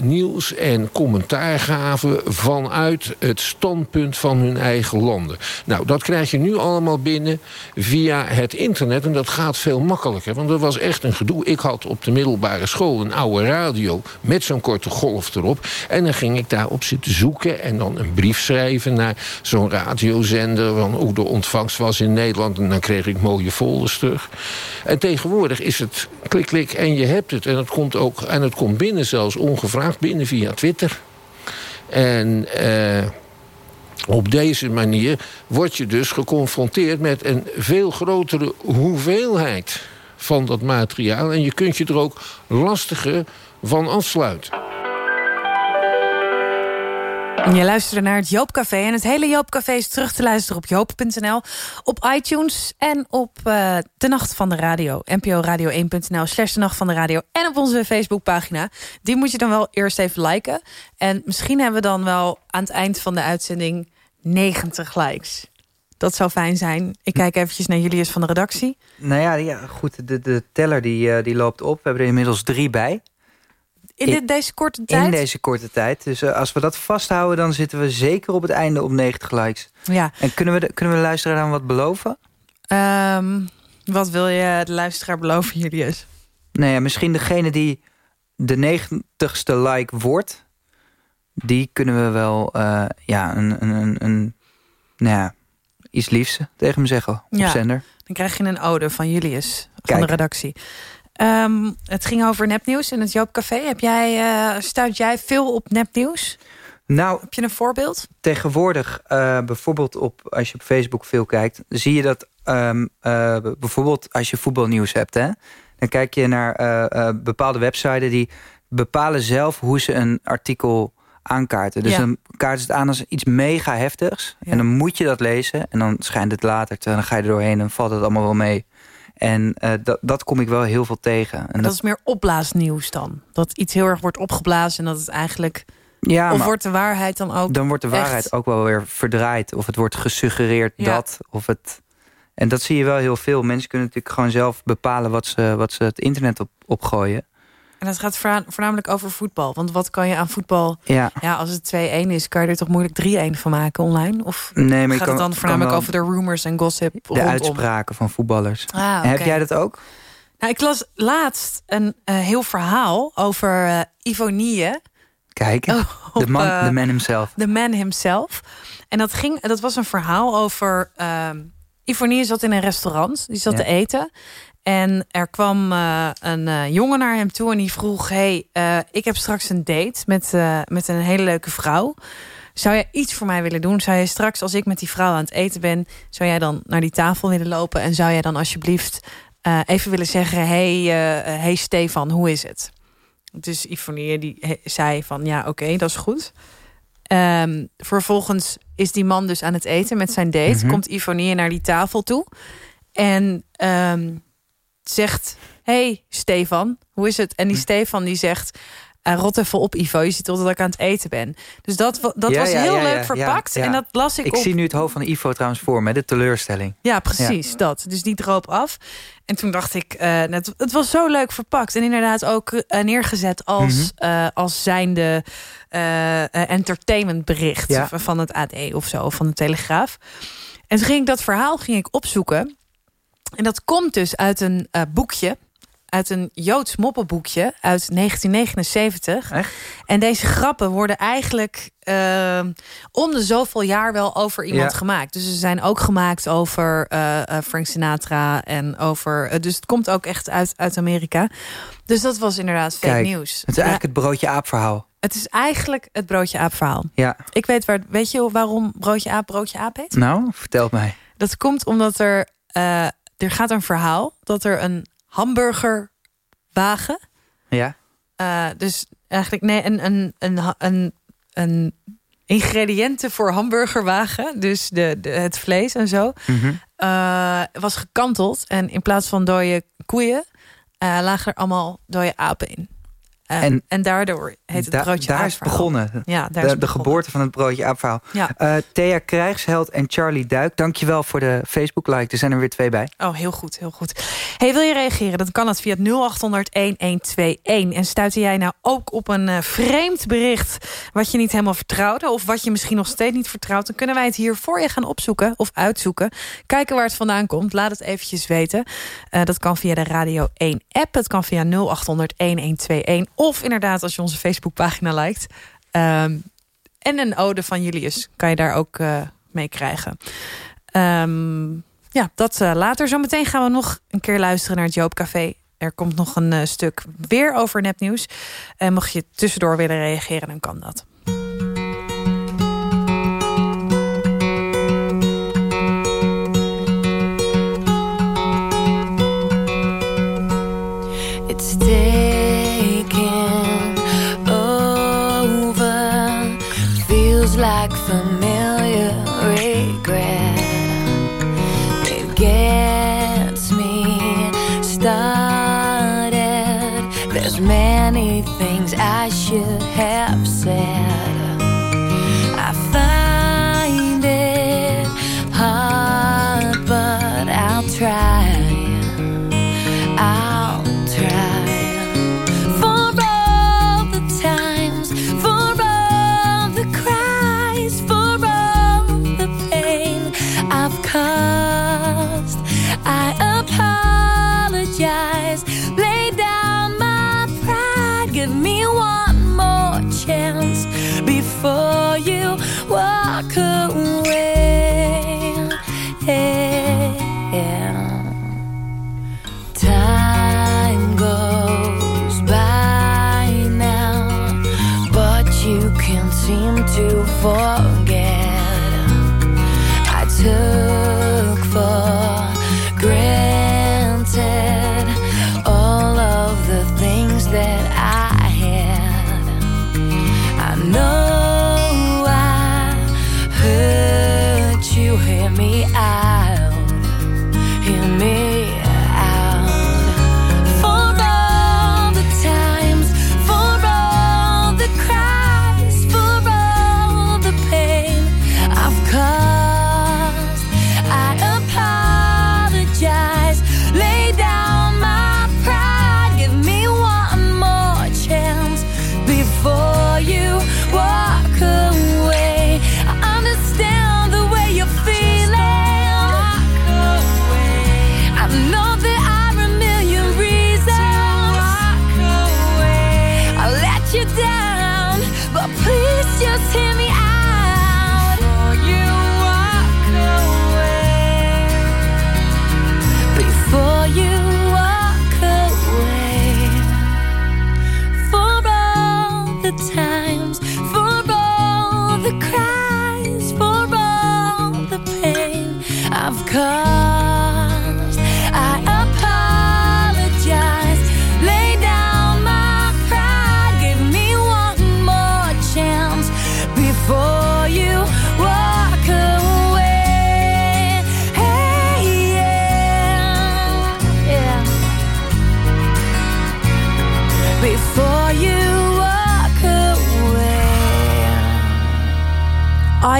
K: nieuws en commentaar gaven vanuit het standpunt van hun eigen landen. Nou, dat krijg je nu allemaal binnen via het internet. En dat gaat veel makkelijker. Want er was echt een gedoe. Ik had op de middelbare school een oude radio met zo'n korte golf erop. En dan ging ik daarop zitten zoeken en dan een brief schrijven naar zo'n radiozender. Van hoe de ontvangst was in Nederland. En dan kreeg ik mooie folders terug. En tegenwoordig is het klik, klik en je hebt het. En het komt ook en het komt binnen zelfs ongevraagd binnen via Twitter. En uh, op deze manier word je dus geconfronteerd met een veel grotere hoeveelheid van dat materiaal. En je kunt je er ook lastiger van afsluiten.
E: Je luisterde naar het Joopcafé. En het hele Joopcafé is terug te luisteren op joop.nl. Op iTunes en op uh, De Nacht van de Radio. NPO Radio 1.nl slash De Nacht van de Radio. En op onze Facebookpagina. Die moet je dan wel eerst even liken. En misschien hebben we dan wel aan het eind van de uitzending 90 likes. Dat zou fijn zijn. Ik kijk eventjes naar Julius van de redactie.
G: Nou ja, ja goed. De, de teller die, uh, die loopt op. We hebben er inmiddels drie bij.
E: In, dit, deze korte tijd?
G: In deze korte tijd. Dus uh, als we dat vasthouden, dan zitten we zeker op het einde op 90 likes.
E: Ja.
G: En kunnen we de, kunnen we de luisteraar dan wat beloven?
E: Um, wat wil je de luisteraar beloven, Julius?
G: Nou ja, misschien degene die de 90ste like wordt... die kunnen we wel uh, ja, een, een, een, nou ja, iets liefs tegen hem zeggen op
E: ja,
G: zender.
E: Dan krijg je een ode van Julius, van Kijk. de redactie. Um, het ging over nepnieuws in het Joopcafé. Heb jij, uh, stuit jij veel op nepnieuws?
G: Nou,
E: Heb je een voorbeeld?
G: Tegenwoordig, uh, bijvoorbeeld op, als je op Facebook veel kijkt... zie je dat um, uh, bijvoorbeeld als je voetbalnieuws hebt... Hè, dan kijk je naar bepaalde websites... die bepalen zelf hoe ze een artikel aankaarten. Dus ja. dan kaart het aan als iets mega heftigs. Ja. En dan moet je dat lezen. En dan schijnt het later te... dan ga je er doorheen en valt het allemaal wel mee... En uh, dat, dat kom ik wel heel veel tegen. En
E: dat, dat, is meer opblaasnieuws dan? Dat iets heel erg wordt opgeblazen en dat het eigenlijk...
G: Ja,
E: of wordt de waarheid dan ook
G: Dan wordt de waarheid
E: echt?
G: ook wel weer verdraaid. Of het wordt gesuggereerd ja. dat. Of het, en dat zie je wel heel veel. Mensen kunnen natuurlijk gewoon zelf bepalen... wat ze, wat ze het internet op, opgooien.
E: En dat gaat voornamelijk over voetbal. Want wat kan je aan voetbal...
G: Ja,
E: ja als het 2-1 is, kan je er toch moeilijk 3-1 van maken online? Of
G: nee, maar
E: gaat
G: kan,
E: het dan voornamelijk over de rumors en gossip?
G: De
E: rondom?
G: uitspraken van voetballers.
E: Ah, okay.
G: Heb jij dat ook?
E: Nou, ik las laatst een uh, heel verhaal over uh, Ivonie.
G: Kijk, de man, uh, man himself.
E: De man himself. En dat, ging, dat was een verhaal over... Uh, Ivonie zat in een restaurant. Die zat
G: Ja.
E: te eten. En er kwam eh, een eh, jongen naar hem toe en die vroeg... hey, eh, ik heb straks een date met, met een hele leuke vrouw. Zou jij iets voor mij willen doen? Zou jij straks, als ik met die vrouw aan het eten ben... zou jij dan naar die tafel willen lopen... en zou jij dan alsjeblieft even willen zeggen... hey, hey Stefan, hoe is het? Dus Ivonie die zei van ja, oké, dat is goed. Ehm, vervolgens is die man dus aan het eten met zijn date.
G: Mhm.
E: Komt Ivonie naar die tafel toe. En ehm, zegt, hey Stefan, hoe is het? En
G: Hm.
E: die Stefan die zegt... "Eh, rot even op, Ivo. Je ziet al dat ik aan het eten ben. Dus dat, dat
G: Ja,
E: was
G: ja,
E: heel
G: ja,
E: leuk verpakt. En dat las ik,
G: Ik
E: op.
G: zie nu het hoofd van Ivo trouwens voor me, de teleurstelling.
E: Ja, precies, dat. Dus die droop af. En toen dacht ik, eh, het, het was zo leuk verpakt. En inderdaad ook eh, neergezet als,
G: Mhm.
E: eh, als zijnde entertainmentbericht van het AD of zo, van de Telegraaf. En toen ging ik dat verhaal ging ik opzoeken. En dat komt dus uit een eh, boekje. Uit een Joods moppenboekje uit 1979.
G: Echt?
E: En deze grappen worden eigenlijk eh, om de zoveel jaar wel over iemand
G: Ja.
E: gemaakt. Dus ze zijn ook gemaakt over eh, Frank Sinatra en over. dus het komt ook echt uit, uit Amerika. Dus dat was inderdaad fake
G: Kijk,
E: nieuws.
G: Het is eigenlijk het broodje aap verhaal.
E: Het is eigenlijk het broodje aap verhaal.
G: Ja.
E: Ik weet waar. Weet je waarom broodje aap broodje aap heet?
G: Nou, vertel mij.
E: Dat komt omdat er er gaat een verhaal dat er een hamburgerwagen.
G: Ja.
E: eh, dus eigenlijk nee, een, een, een, een, een ingrediënten voor hamburgerwagen. Dus de, de, het vlees en zo. Eh, was gekanteld. En in plaats van dode koeien eh, lagen er allemaal dode apen in.
G: En
E: en, daardoor heet het
G: Da-
E: broodje
G: daar is het begonnen.
E: Ja, daar
G: de,
E: is het
G: de
E: begonnen.
G: geboorte van het broodje.
E: Ja.
G: Eh, Thea Krijgsheld en Charlie Duik, dankjewel voor de Facebook like. Er zijn er weer twee bij.
E: Oh, heel goed, heel goed. Hey, wil je reageren? Dan kan het via het 0800-1121. En stuitte jij nou ook op een eh, vreemd bericht... wat je niet helemaal vertrouwde... of wat je misschien nog steeds niet vertrouwt... dan kunnen wij het hier voor je gaan opzoeken of uitzoeken. Kijken waar het vandaan komt. Laat het eventjes weten. Eh, dat kan via de Radio 1-app. Het kan via 0800-1121. Of inderdaad, als je onze Facebookpagina liked... Ehm, en een ode van Julius kan je daar ook eh, mee krijgen. Ehm, ja, dat eh, later. Zometeen gaan we nog een keer luisteren naar het Joop Café. Er komt nog een eh, stuk weer over nepnieuws. En mocht je tussendoor willen reageren, dan kan dat.
L: Could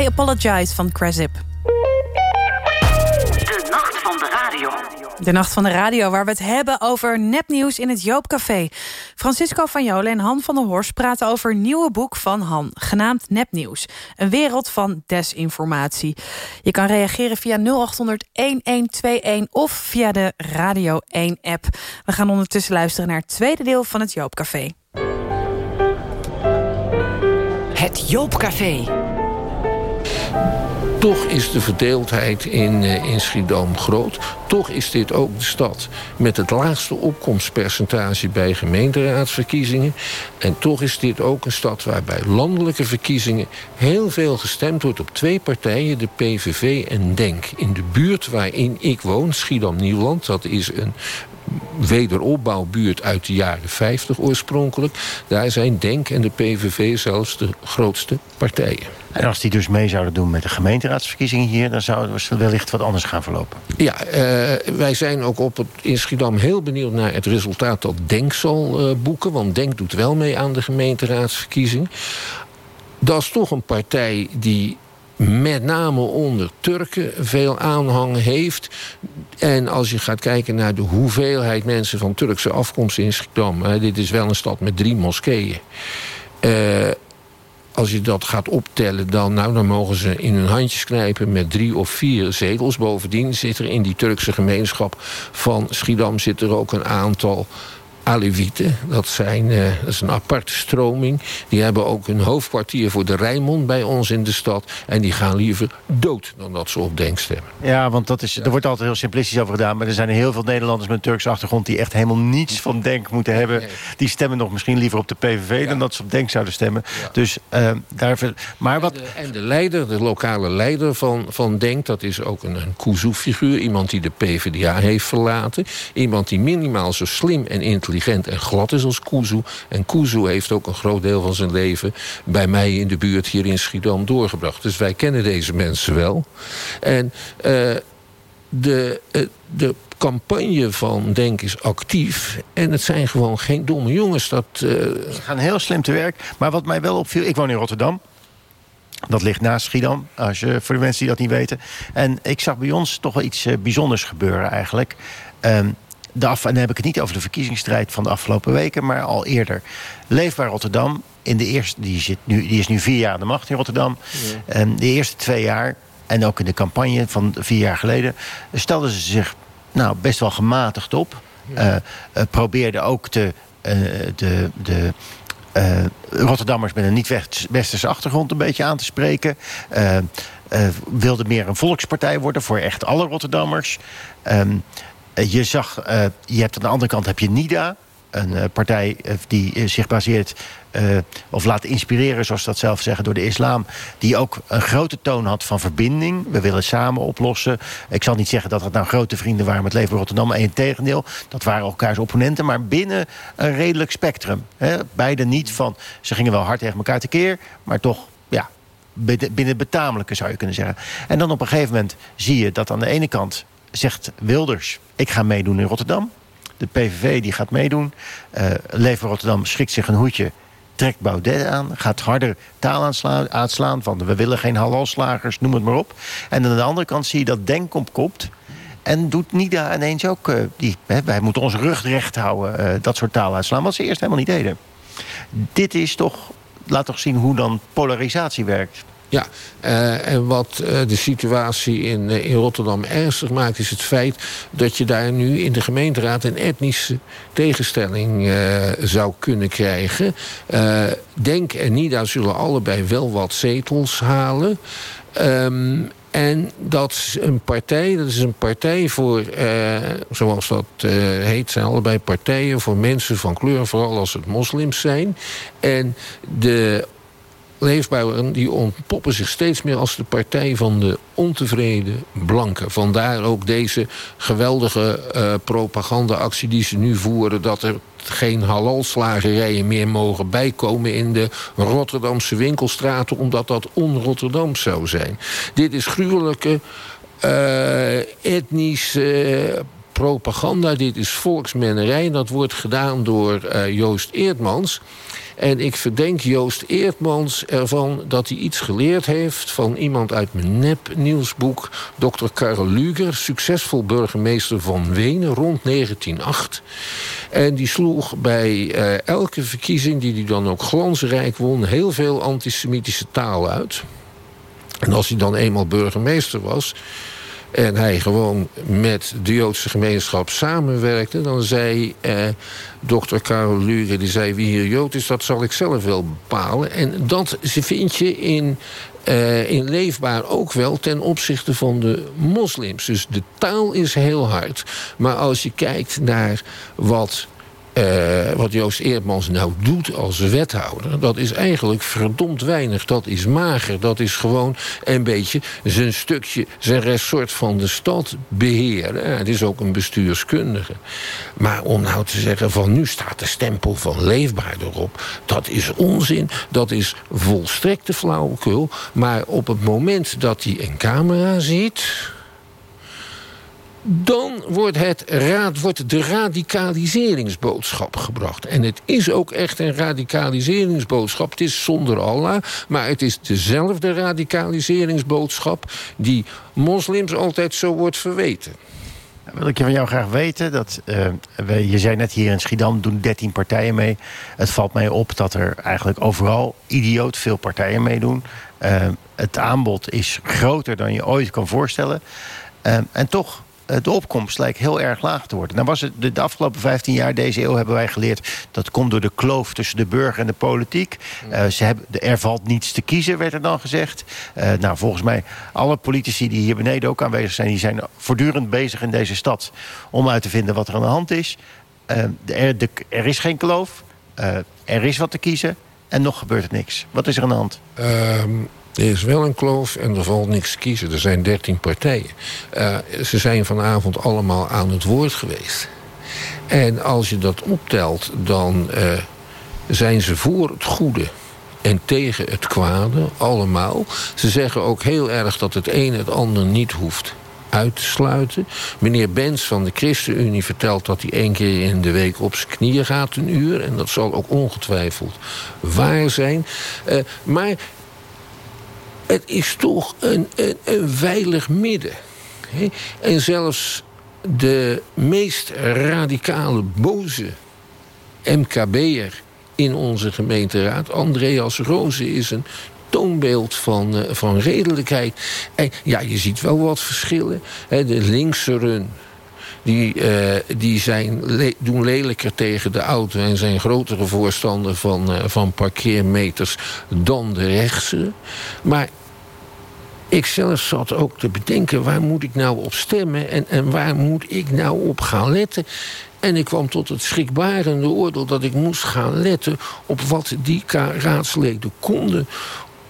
L: I Apologize
E: van Cresip.
C: De nacht van de radio.
E: De Nacht van de Radio, waar we het hebben over nepnieuws in het Joopcafé. Francisco van Jolen en Han van der Horst praten over een nieuwe boek van Han... genaamd Nepnieuws. Een wereld van desinformatie. Je kan reageren via 0800-1121 of via de Radio 1-app. We gaan ondertussen luisteren naar het tweede deel van het Joopcafé.
D: Het Joopcafé.
K: Toch is de verdeeldheid in, eh, in Schiedam groot. Toch is dit ook de stad met het laagste opkomstpercentage bij gemeenteraadsverkiezingen. En toch is dit ook een stad waar bij landelijke verkiezingen heel veel gestemd wordt op twee partijen, de PVV en DENK. In de buurt waarin ik woon, Schiedam-Nieuwland, dat is een wederopbouwbuurt uit de jaren 50 oorspronkelijk. Daar zijn DENK en de PVV zelfs de grootste partijen.
J: En als die dus mee zouden doen met de gemeenteraadsverkiezingen hier... dan zouden we wellicht wat anders gaan verlopen.
K: Ja, eh, wij zijn ook op het, in Schiedam heel benieuwd naar het resultaat dat DENK zal eh, boeken. Want DENK doet wel mee aan de gemeenteraadsverkiezing. Dat is toch een partij die met name onder Turken veel aanhang heeft. En als je gaat kijken naar de hoeveelheid mensen van Turkse afkomst in Schiedam... Dit is wel een stad met drie moskeeën... Uh, als je dat gaat optellen, dan, nou, dan mogen ze in hun handjes knijpen met drie of vier zetels. Bovendien zit er in die Turkse gemeenschap van Schiedam zit er ook een aantal Alevieten. Dat, zijn, uh, dat is een aparte stroming. Die hebben ook een hoofdkwartier voor de Rijnmond bij ons in de stad. En die gaan liever dood dan dat ze op denk stemmen.
J: Ja, want dat is, er wordt altijd heel simplistisch over gedaan. Maar er zijn heel veel Nederlanders met een Turkse achtergrond... die echt helemaal niets van Denk moeten hebben. Die stemmen nog misschien liever op de PVV... dan dat ze op Denk zouden stemmen. Dus uh, daar... Maar wat...
K: En de, en, de, leider, de lokale leider van, van Denk... dat is ook een, een Kuzu-figuur. Iemand die de PvdA heeft verlaten. Iemand die minimaal zo slim en intelligent intelligent en glad is als Kuzu. En Kuzu heeft ook een groot deel van zijn leven... bij mij in de buurt hier in Schiedam doorgebracht. Dus wij kennen deze mensen wel. En uh, de, uh, de campagne van Denk is actief. En het zijn gewoon geen domme jongens. Dat, uh...
J: Ze gaan heel slim te werk. Maar wat mij wel opviel... Ik woon in Rotterdam. Dat ligt naast Schiedam, als je, voor de mensen die dat niet weten. En ik zag bij ons toch wel iets bijzonders gebeuren eigenlijk. Um, de af, en dan heb ik het niet over de verkiezingsstrijd van de afgelopen weken, maar al eerder. Leefbaar Rotterdam, in de eerste, die, zit nu, die is nu vier jaar aan de macht in Rotterdam. Ja. En de eerste twee jaar, en ook in de campagne van vier jaar geleden, stelden ze zich nou, best wel gematigd op. Ja. Uh, uh, probeerden ook de, uh, de, de uh, Rotterdammers met een niet-westerse achtergrond een beetje aan te spreken. Uh, wilde meer een volkspartij worden voor echt alle Rotterdammers. Um, je zag, uh, je hebt aan de andere kant heb je NIDA. Een uh, partij die zich baseert, of laat inspireren, zoals ze dat zelf zeggen, door de islam. Die ook een grote toon had van verbinding. We willen samen oplossen. Ik zal niet zeggen dat het nou grote vrienden waren met Leven Rotterdam. Maar in tegendeel, dat waren elkaars opponenten. Maar binnen een redelijk spectrum. Hè. Beide niet van, ze gingen wel hard tegen elkaar tekeer. Maar toch ja, binnen betamelijke zou je kunnen zeggen. En dan op een gegeven moment zie je dat aan de ene kant zegt Wilders, ik ga meedoen in Rotterdam. De PVV die gaat meedoen. Uh, Leven Rotterdam schikt zich een hoedje, trekt Baudet aan. Gaat harder taal aanslaan, van we willen geen halalslagers, noem het maar op. En aan de andere kant zie je dat Denk opkomt. En doet Nida ineens ook, uh, die, hè, wij moeten onze rug recht houden, uh, dat soort taal uitslaan. Wat ze eerst helemaal niet deden. Dit is toch, laat toch zien hoe dan polarisatie werkt.
K: Ja, uh, en wat uh, de situatie in, uh, in Rotterdam ernstig maakt... is het feit dat je daar nu in de gemeenteraad... een etnische tegenstelling zou kunnen krijgen. Denk en Nida zullen allebei wel wat zetels halen... Um, en dat is een partij, dat is een partij voor, zoals dat heet, zijn allebei partijen voor mensen van kleur, vooral als het moslims zijn. En de leefbouwers die ontpoppen zich steeds meer als de partij van de ontevreden blanken. Vandaar ook deze geweldige uh, propagandaactie die ze nu voeren... dat er geen halalslagerijen meer mogen bijkomen in de Rotterdamse winkelstraten... omdat dat on-Rotterdam zou zijn. Dit is gruwelijke uh, etnische propaganda. Dit is volksmennerij. Dat wordt gedaan door Joost Eerdmans... En ik verdenk Joost Eertmans ervan dat hij iets geleerd heeft... van iemand uit mijn nep-nieuwsboek, Dr. Karel Luger... succesvol burgemeester van Wenen rond 1908. En die sloeg bij eh, elke verkiezing die hij dan ook glansrijk won... heel veel antisemitische taal uit. En als hij dan eenmaal burgemeester was en hij gewoon met de Joodse gemeenschap samenwerkte... dan zei eh, dokter Karel Lure, die zei... wie hier Jood is, dat zal ik zelf wel bepalen. En dat vind je in, uh, in Leefbaar ook wel ten opzichte van de moslims. Dus de taal is heel hard. Maar als je kijkt naar wat uh, wat Joost Eerdmans nou doet als wethouder... dat is eigenlijk verdomd weinig. Dat is mager. Dat is gewoon een beetje zijn stukje, zijn ressort van de stad beheren. het is ook een bestuurskundige. Maar om nou te zeggen van nu staat de stempel van leefbaar erop... dat is onzin. Dat is volstrekte flauwekul. Maar op het moment dat hij een camera ziet dan wordt, het raad, wordt de radicaliseringsboodschap gebracht. En het is ook echt een radicaliseringsboodschap. Het is zonder Allah, maar het is dezelfde radicaliseringsboodschap... die moslims altijd zo wordt verweten.
J: Wil ik je van jou graag weten. Dat, uh, je zei net hier in Schiedam doen 13 partijen mee. Het valt mij op dat er eigenlijk overal idioot veel partijen meedoen. Uh, het aanbod is groter dan je ooit kan voorstellen. Uh, en toch eh, de opkomst lijkt heel erg laag te worden. Nou was het de, afgelopen 15 jaar, deze eeuw, hebben wij geleerd... dat komt door de kloof tussen de burger en de politiek. Uh, ze hebben, er valt niets te kiezen, werd er dan gezegd. Uh, nou, volgens mij, alle politici die hier beneden ook aanwezig zijn... die zijn voortdurend bezig in deze stad om uit te vinden wat er aan de hand is. Uh, er, de, er, is geen kloof, er is wat te kiezen en nog gebeurt er niks. Wat is er aan de hand?
K: Um er is wel een kloof en er valt niks te kiezen. Er zijn dertien partijen. Uh, ze zijn vanavond allemaal aan het woord geweest. En als je dat optelt, dan uh, zijn ze voor het goede en tegen het kwade, allemaal. Ze zeggen ook heel erg dat het een het ander niet hoeft uit te sluiten. Meneer Bens van de ChristenUnie vertelt dat hij één keer in de week op zijn knieën gaat, een uur. En dat zal ook ongetwijfeld waar zijn. Uh, maar het is toch een, een, veilig midden. En zelfs de meest radicale, boze MKB'er in onze gemeenteraad... Andreas Rozen is een toonbeeld van, uh, van redelijkheid. En ja, je ziet wel wat verschillen. De linkse run, die, uh, die zijn doen lelijker tegen de auto... en zijn grotere voorstander van, uh, van parkeermeters dan de rechtse. Maar ik zelf zat ook te bedenken, waar moet ik nou op stemmen... en, en waar moet ik nou op gaan letten... En ik kwam tot het schrikbarende oordeel dat ik moest gaan letten... op wat die raadsleden konden.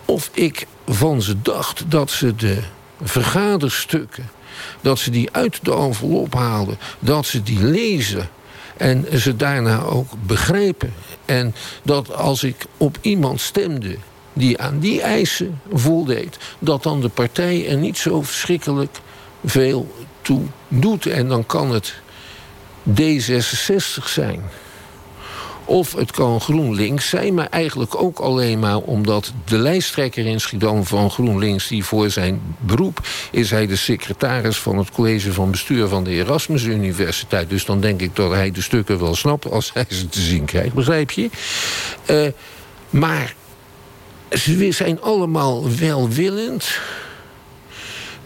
K: Of ik van ze dacht dat ze de vergaderstukken... dat ze die uit de envelop haalden, dat ze die lezen... en ze daarna ook begrepen. En dat als ik op iemand stemde die aan die eisen voldeed... dat dan de partij er niet zo verschrikkelijk veel toe doet. En dan kan het D66 zijn. Of het kan GroenLinks zijn, maar eigenlijk ook alleen maar omdat de lijsttrekker in Schiedam van GroenLinks, die voor zijn beroep is hij de secretaris van het college van bestuur van de Erasmus Universiteit. Dus dan denk ik dat hij de stukken wel snapt als hij ze te zien krijgt, begrijp je? Uh, maar ze zijn allemaal welwillend.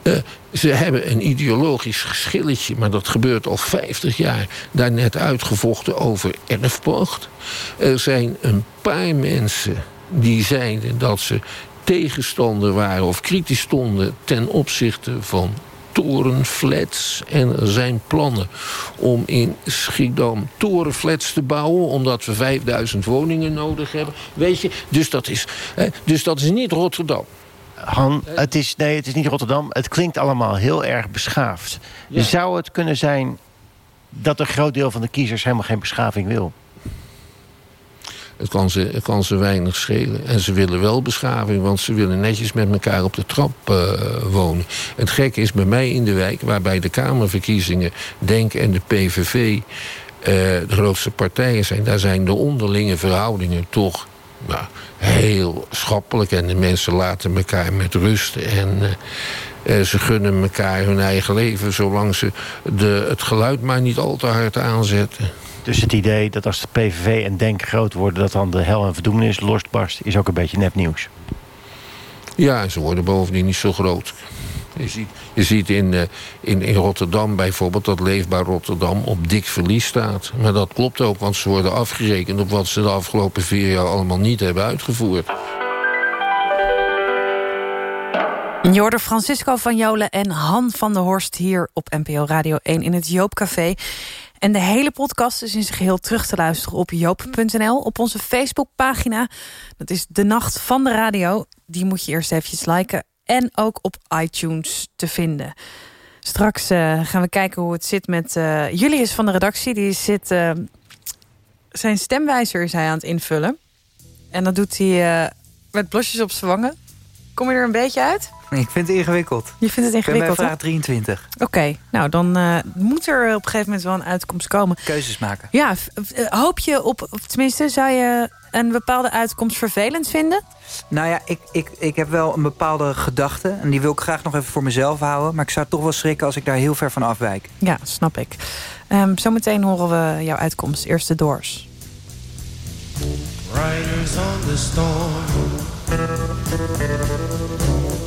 K: Uh, ze hebben een ideologisch geschilletje, maar dat gebeurt al 50 jaar... daar net uitgevochten over erfpacht. Er zijn een paar mensen die zeiden dat ze tegenstander waren... of kritisch stonden ten opzichte van torenflats. En er zijn plannen om in Schiedam torenflats te bouwen... omdat we 5000 woningen nodig hebben. Weet je, dus dat is, hè, dus dat is niet Rotterdam.
J: Han, het is, nee, het is niet Rotterdam. Het klinkt allemaal heel erg beschaafd. Ja. Zou het kunnen zijn dat een groot deel van de kiezers helemaal geen beschaving wil?
K: Het kan, ze, het kan ze weinig schelen. En ze willen wel beschaving, want ze willen netjes met elkaar op de trap uh, wonen. Het gekke is bij mij in de wijk, waarbij de Kamerverkiezingen... Denk en de PVV uh, de grootste partijen zijn... daar zijn de onderlinge verhoudingen toch nou, heel schappelijk. En de mensen laten elkaar met rust. En eh, eh, ze gunnen elkaar hun eigen leven... zolang ze de, het geluid maar niet al te hard aanzetten.
J: Dus het idee dat als de PVV en Denk groot worden... dat dan de hel en verdoemenis losbarst... is ook een beetje nepnieuws.
K: Ja, ze worden bovendien niet zo groot. Je ziet, je ziet in, eh, in, in Rotterdam bijvoorbeeld dat Leefbaar Rotterdam op dik verlies staat. Maar dat klopt ook, want ze worden afgerekend... op wat ze de afgelopen vier jaar allemaal niet hebben uitgevoerd.
E: Jorder Francisco van Jolen en Han van der Horst hier op NPO Radio 1 in het Joopcafé. En de hele podcast is in zijn geheel terug te luisteren op joop.nl. Op onze Facebookpagina. Dat is De Nacht van de Radio. Die moet je eerst eventjes liken. En ook op iTunes te vinden. Straks uh, gaan we kijken hoe het zit met uh, Julius van de redactie. Die zit uh, zijn stemwijzer is hij aan het invullen. En dat doet hij met blosjes op zijn wangen. Kom je er een beetje uit?
G: Ik vind het ingewikkeld.
E: Je vindt het ingewikkeld,
G: Ik ben bij vraag 23.
E: Oké, okay, nou dan uh, moet er op een gegeven moment wel een uitkomst komen.
G: Keuzes maken.
E: Ja, hoop je op, of tenminste, zou je een bepaalde uitkomst vervelend vinden?
G: Nou ja, ik, ik, ik heb wel een bepaalde gedachte. En die wil ik graag nog even voor mezelf houden. Maar ik zou toch wel schrikken als ik daar heel ver van afwijk.
E: Ja, snap ik. Um, zometeen horen we jouw uitkomst. Eerste Doors.
M: Riders on the storm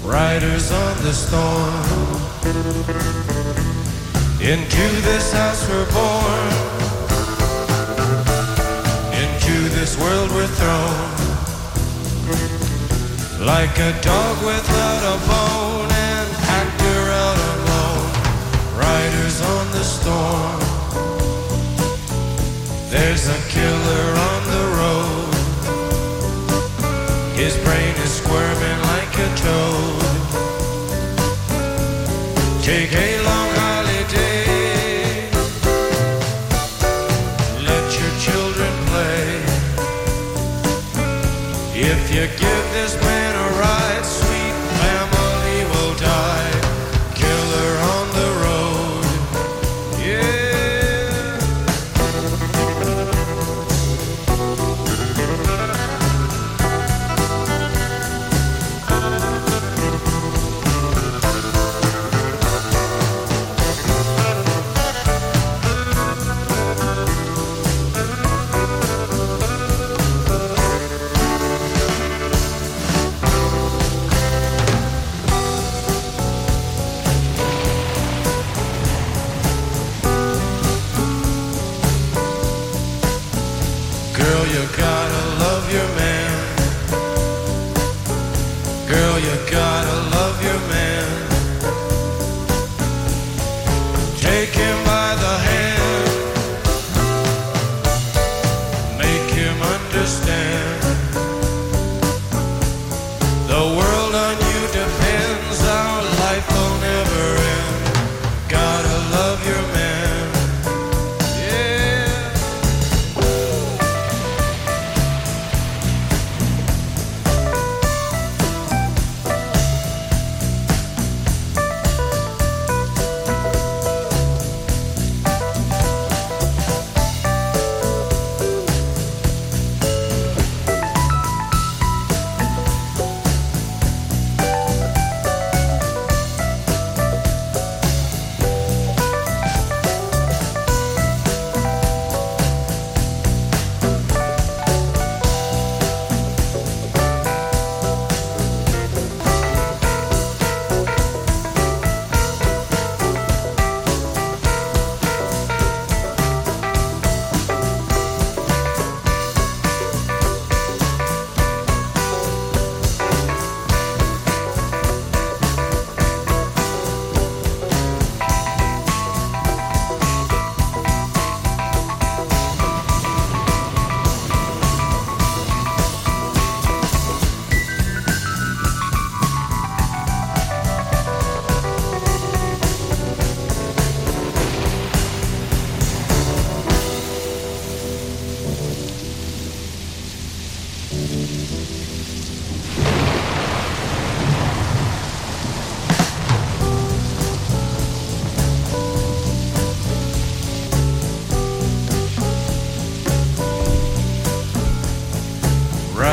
M: Riders on the storm Into this house we're born Into this world we're thrown Like a dog without a bone And actor out alone Riders on the storm. There's a killer on the road. His brain is squirming like a toad. Take a long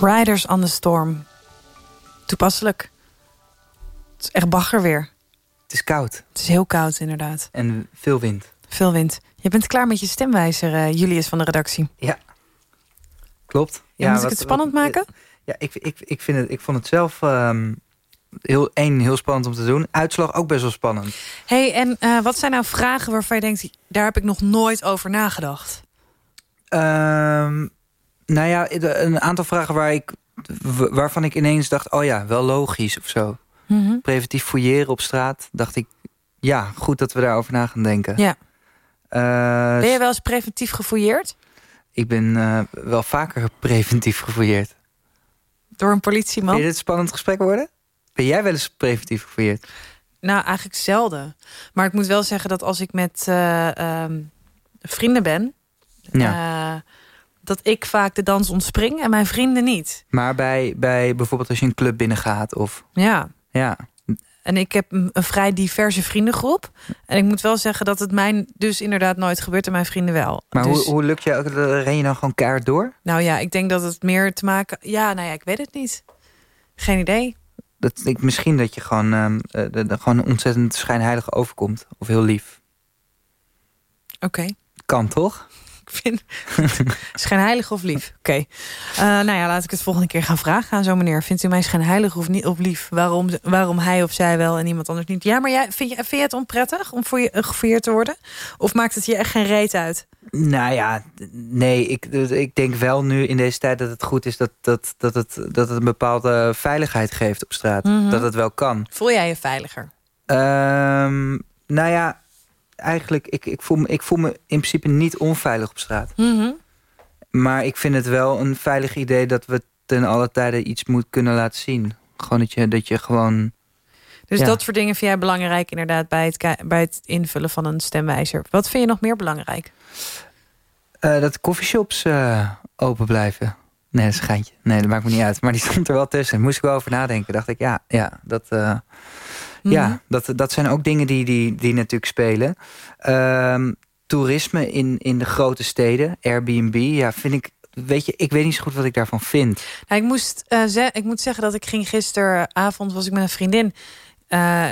M: Riders on the Storm.
E: Toepasselijk. Het is echt bagger weer.
G: Het is koud.
E: Het is heel koud, inderdaad.
G: En veel wind.
E: Veel wind. Je bent klaar met je stemwijzer, eh, Julius van de redactie.
G: Ja. Klopt.
E: Ja, moet ik het spannend
G: wat-
E: maken?
G: Ja, ik, ik, ik, vind het, ik vond het zelf ehm, heel, één, heel spannend om te doen. Uitslag ook best wel spannend.
E: hey, en eh, wat zijn nou vragen waarvan je denkt... daar heb ik nog nooit over nagedacht?
G: Ehm, nou ja, een aantal vragen waar ik, waarvan ik ineens dacht... oh ja, wel logisch of zo.
E: Mhm.
G: Preventief fouilleren op straat. Dacht ik, ja, goed dat we daarover na gaan denken.
E: Ja.
G: Eh,
E: Ben je wel eens preventief gefouilleerd?
G: Ik ben eh, wel vaker preventief gefouilleerd.
E: Door een politieman?
G: Wil dit een spannend gesprek worden? Ben jij wel eens preventief gefouilleerd?
E: Nou, eigenlijk zelden. Maar ik moet wel zeggen dat als ik met eh, ehm, vrienden ben... eh, dat ik vaak de dans ontspring en mijn vrienden niet.
G: Maar bij, bij bijvoorbeeld als je een club binnengaat of...
E: Ja.
G: Ja,
E: En ik heb een, een vrij diverse vriendengroep. En ik moet wel zeggen dat het mij dus inderdaad nooit gebeurt en mijn vrienden wel.
G: maar
E: dus,
G: hoe, hoe lukt je... Ren je dan gewoon keihard door?
E: Nou ja, ik denk dat het meer te maken... Ja, nou ja, ik weet het niet. Geen idee.
G: Dat, ik, misschien dat je gewoon, de- de- gewoon ontzettend schijnheilig overkomt. Of heel lief.
E: Oké.
G: Kan toch?
E: Ik vind... schijnheilig of lief? Oké. Eh, nou ja, laat ik het volgende keer gaan vragen aan zo'n meneer. Vindt u mij schijnheilig of, niet, of lief? Waarom, waarom hij of zij wel en iemand anders niet? Ja, maar jij, vind, je, vind je het onprettig om voor je, eh, gefouilleerd te worden? Of maakt het je echt geen reet uit?
G: Nou ja, nee, ik, ik denk wel nu in deze tijd dat het goed is dat, dat, dat, het, dat het een bepaalde veiligheid geeft op straat.
E: Mhm.
G: Dat het wel kan.
E: Voel jij je veiliger?
G: Ehm, nou ja, eigenlijk, ik, ik, voel me, ik voel me in principe niet onveilig op straat.
E: Mhm.
G: Maar ik vind het wel een veilig idee dat we ten alle tijde iets moet kunnen laten zien. Gewoon dat je, dat je gewoon...
E: Dus
G: Ja.
E: dat soort dingen vind jij belangrijk inderdaad bij het, bij het invullen van een stemwijzer. Wat vind je nog meer belangrijk?
G: eh, dat coffeeshops eh open blijven. Nee, dat is een geintje. Nee, dat maakt me niet uit. Maar die stond er wel tussen. Moest ik wel over nadenken. Dacht ik, ja, ja dat... eh,
E: Mhm.
G: Ja, dat, dat zijn ook dingen die, die, die natuurlijk spelen. Ehm, toerisme in, in de grote steden, Airbnb, ja, vind ik. Weet je, ik weet niet zo goed wat ik daarvan vind.
E: Nou, ik, moest, eh, ik moet zeggen dat ik ging gisteravond, was ik met een vriendin... eh,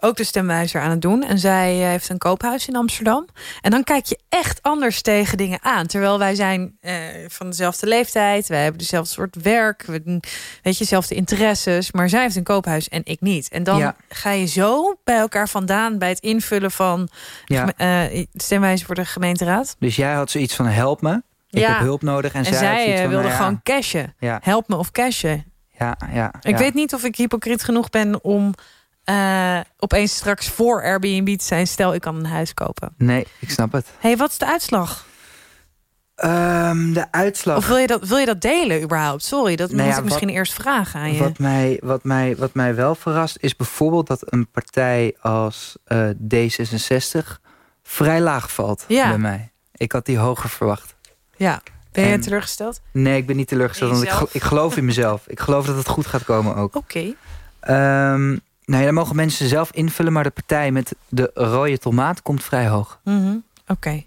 E: ook de stemwijzer aan het doen. En zij eh, heeft een koophuis in Amsterdam. En dan kijk je echt anders tegen dingen aan. Terwijl wij zijn eh, van dezelfde leeftijd. Wij hebben dezelfde soort werk. We weet je, dezelfde interesses. Maar zij heeft een koophuis en ik niet. En dan
G: Ja.
E: ga je zo bij elkaar vandaan... bij het invullen van
G: Ja.
E: eh stemwijzer voor de gemeenteraad.
G: Dus jij had zoiets van help me. Ik
E: Ja.
G: heb hulp nodig. En,
E: En,
G: zij,
E: eh,
G: van,
E: wilde
G: nou
E: gewoon cashen. Help me of cashen.
G: Ja, ja,
E: Ik weet niet of ik hypocriet genoeg ben om eh, opeens straks voor Airbnb te zijn. Stel, ik kan een huis kopen.
G: Nee, ik snap het.
E: hey, wat is de uitslag?
G: Ehm, de uitslag.
E: Of wil je, dat, wil je dat delen überhaupt? Sorry, dat
G: Nou
E: moet
G: ja,
E: ik misschien
G: wat-
E: eerst vragen aan je.
G: Wat mij, wat, mij, wat mij wel verrast is bijvoorbeeld dat een partij als eh, D66 vrij laag valt
E: Ja.
G: bij mij. Ik had die hoger verwacht.
E: Ja, ben je
G: En-
E: teleurgesteld?
G: Nee, ik ben niet teleurgesteld. Want ik, ik geloof in mezelf. Ik geloof dat het goed gaat komen ook.
E: Oké.
G: Ehm nou ja, dan mogen mensen zelf invullen. Maar de partij met de rode tomaat komt vrij hoog.
E: Mhm, Oké.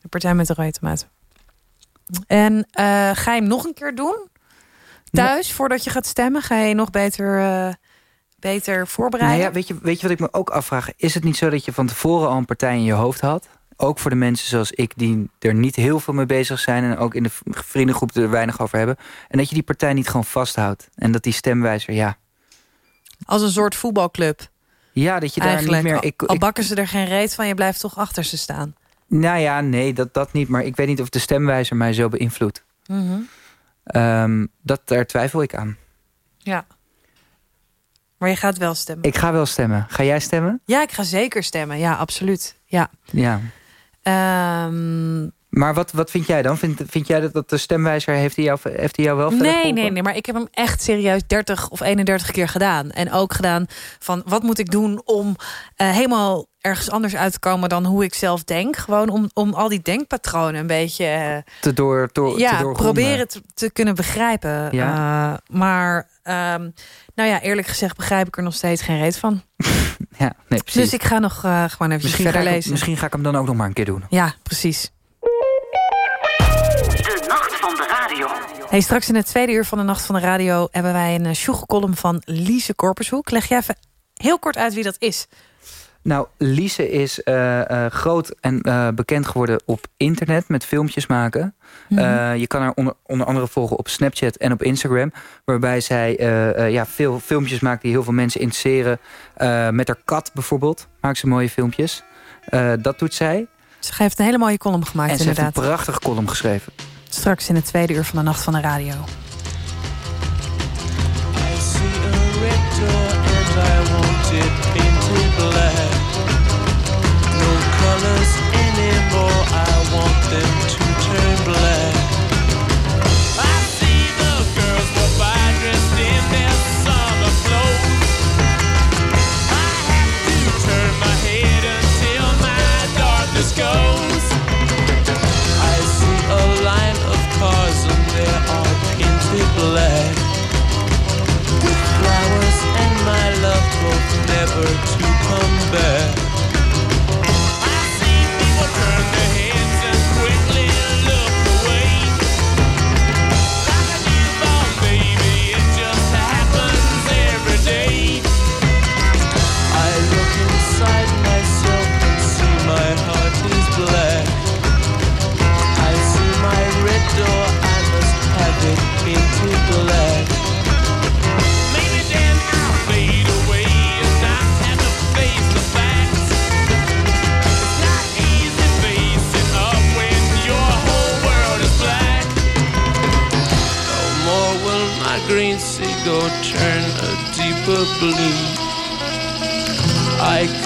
E: De partij met de rode tomaten. En eh, ga je hem nog een keer doen? Thuis, voordat je gaat stemmen? Ga je nog beter, eh, beter
G: Nou
E: voorbereiden?
G: ja, weet, je, weet je wat ik me ook afvraag? Is het niet zo dat je van tevoren al een partij in je hoofd had? ook voor de mensen zoals ik... die er niet heel veel mee bezig zijn... en ook in de vriendengroep er weinig over hebben. En dat je die partij niet gewoon vasthoudt. En dat die stemwijzer, ja...
N: Als een soort voetbalclub.
G: Ja, dat je daar
N: Eigenlijk.
G: niet meer... Ik,
N: Al bakken ze er geen reet van, je blijft toch achter ze staan.
G: nou ja, nee, dat, dat niet. Maar ik weet niet of de stemwijzer mij zo beïnvloedt.
N: Mhm.
G: Ehm, dat, daar twijfel ik aan.
N: Ja. Maar je gaat wel stemmen.
G: Ik ga wel stemmen. Ga jij stemmen?
N: Ja, ik ga zeker stemmen. Ja, absoluut. Ja.
G: Ja.
N: Ehm,
G: Maar wat, wat vind jij dan? Vind, vind jij dat, dat de stemwijzer... heeft hij jou, heeft hij jou wel verder
N: nee, nee, nee, maar ik heb hem echt serieus 30 of 31 keer gedaan. En ook gedaan van wat moet ik doen om eh, helemaal ergens anders uit te komen dan hoe ik zelf denk. Gewoon om, om al die denkpatronen een beetje eh,
G: Te, door, door, te
N: ja, proberen te, te kunnen begrijpen.
G: Ja.
N: Eh, maar ehm, nou ja, eerlijk gezegd begrijp ik er nog steeds geen reet van.
G: Ja, nee, precies.
N: Dus ik ga nog gewoon even
G: misschien,
N: verder
G: ik,
N: lezen.
G: misschien ga ik hem dan ook nog maar een keer doen.
N: Ja, precies. Hey, straks in het tweede uur van de Nacht van de Radio... hebben wij een uh, van Lise Korpershoek. Leg jij even heel kort uit wie dat is.
G: Nou, Lise is eh, eh, groot en eh, bekend geworden op internet met filmpjes maken.
N: Mhm.
G: Eh, je kan haar onder, onder andere volgen op Snapchat en op Instagram. Waarbij zij eh, eh, ja, veel filmpjes maakt die heel veel mensen interesseren. Eh, met haar kat bijvoorbeeld maakt ze mooie filmpjes. Eh, dat doet zij.
N: Ze heeft een hele mooie column gemaakt
G: en ze heeft
N: inderdaad.
G: een prachtige column geschreven.
N: Straks in het tweede uur van de Nacht van de Radio.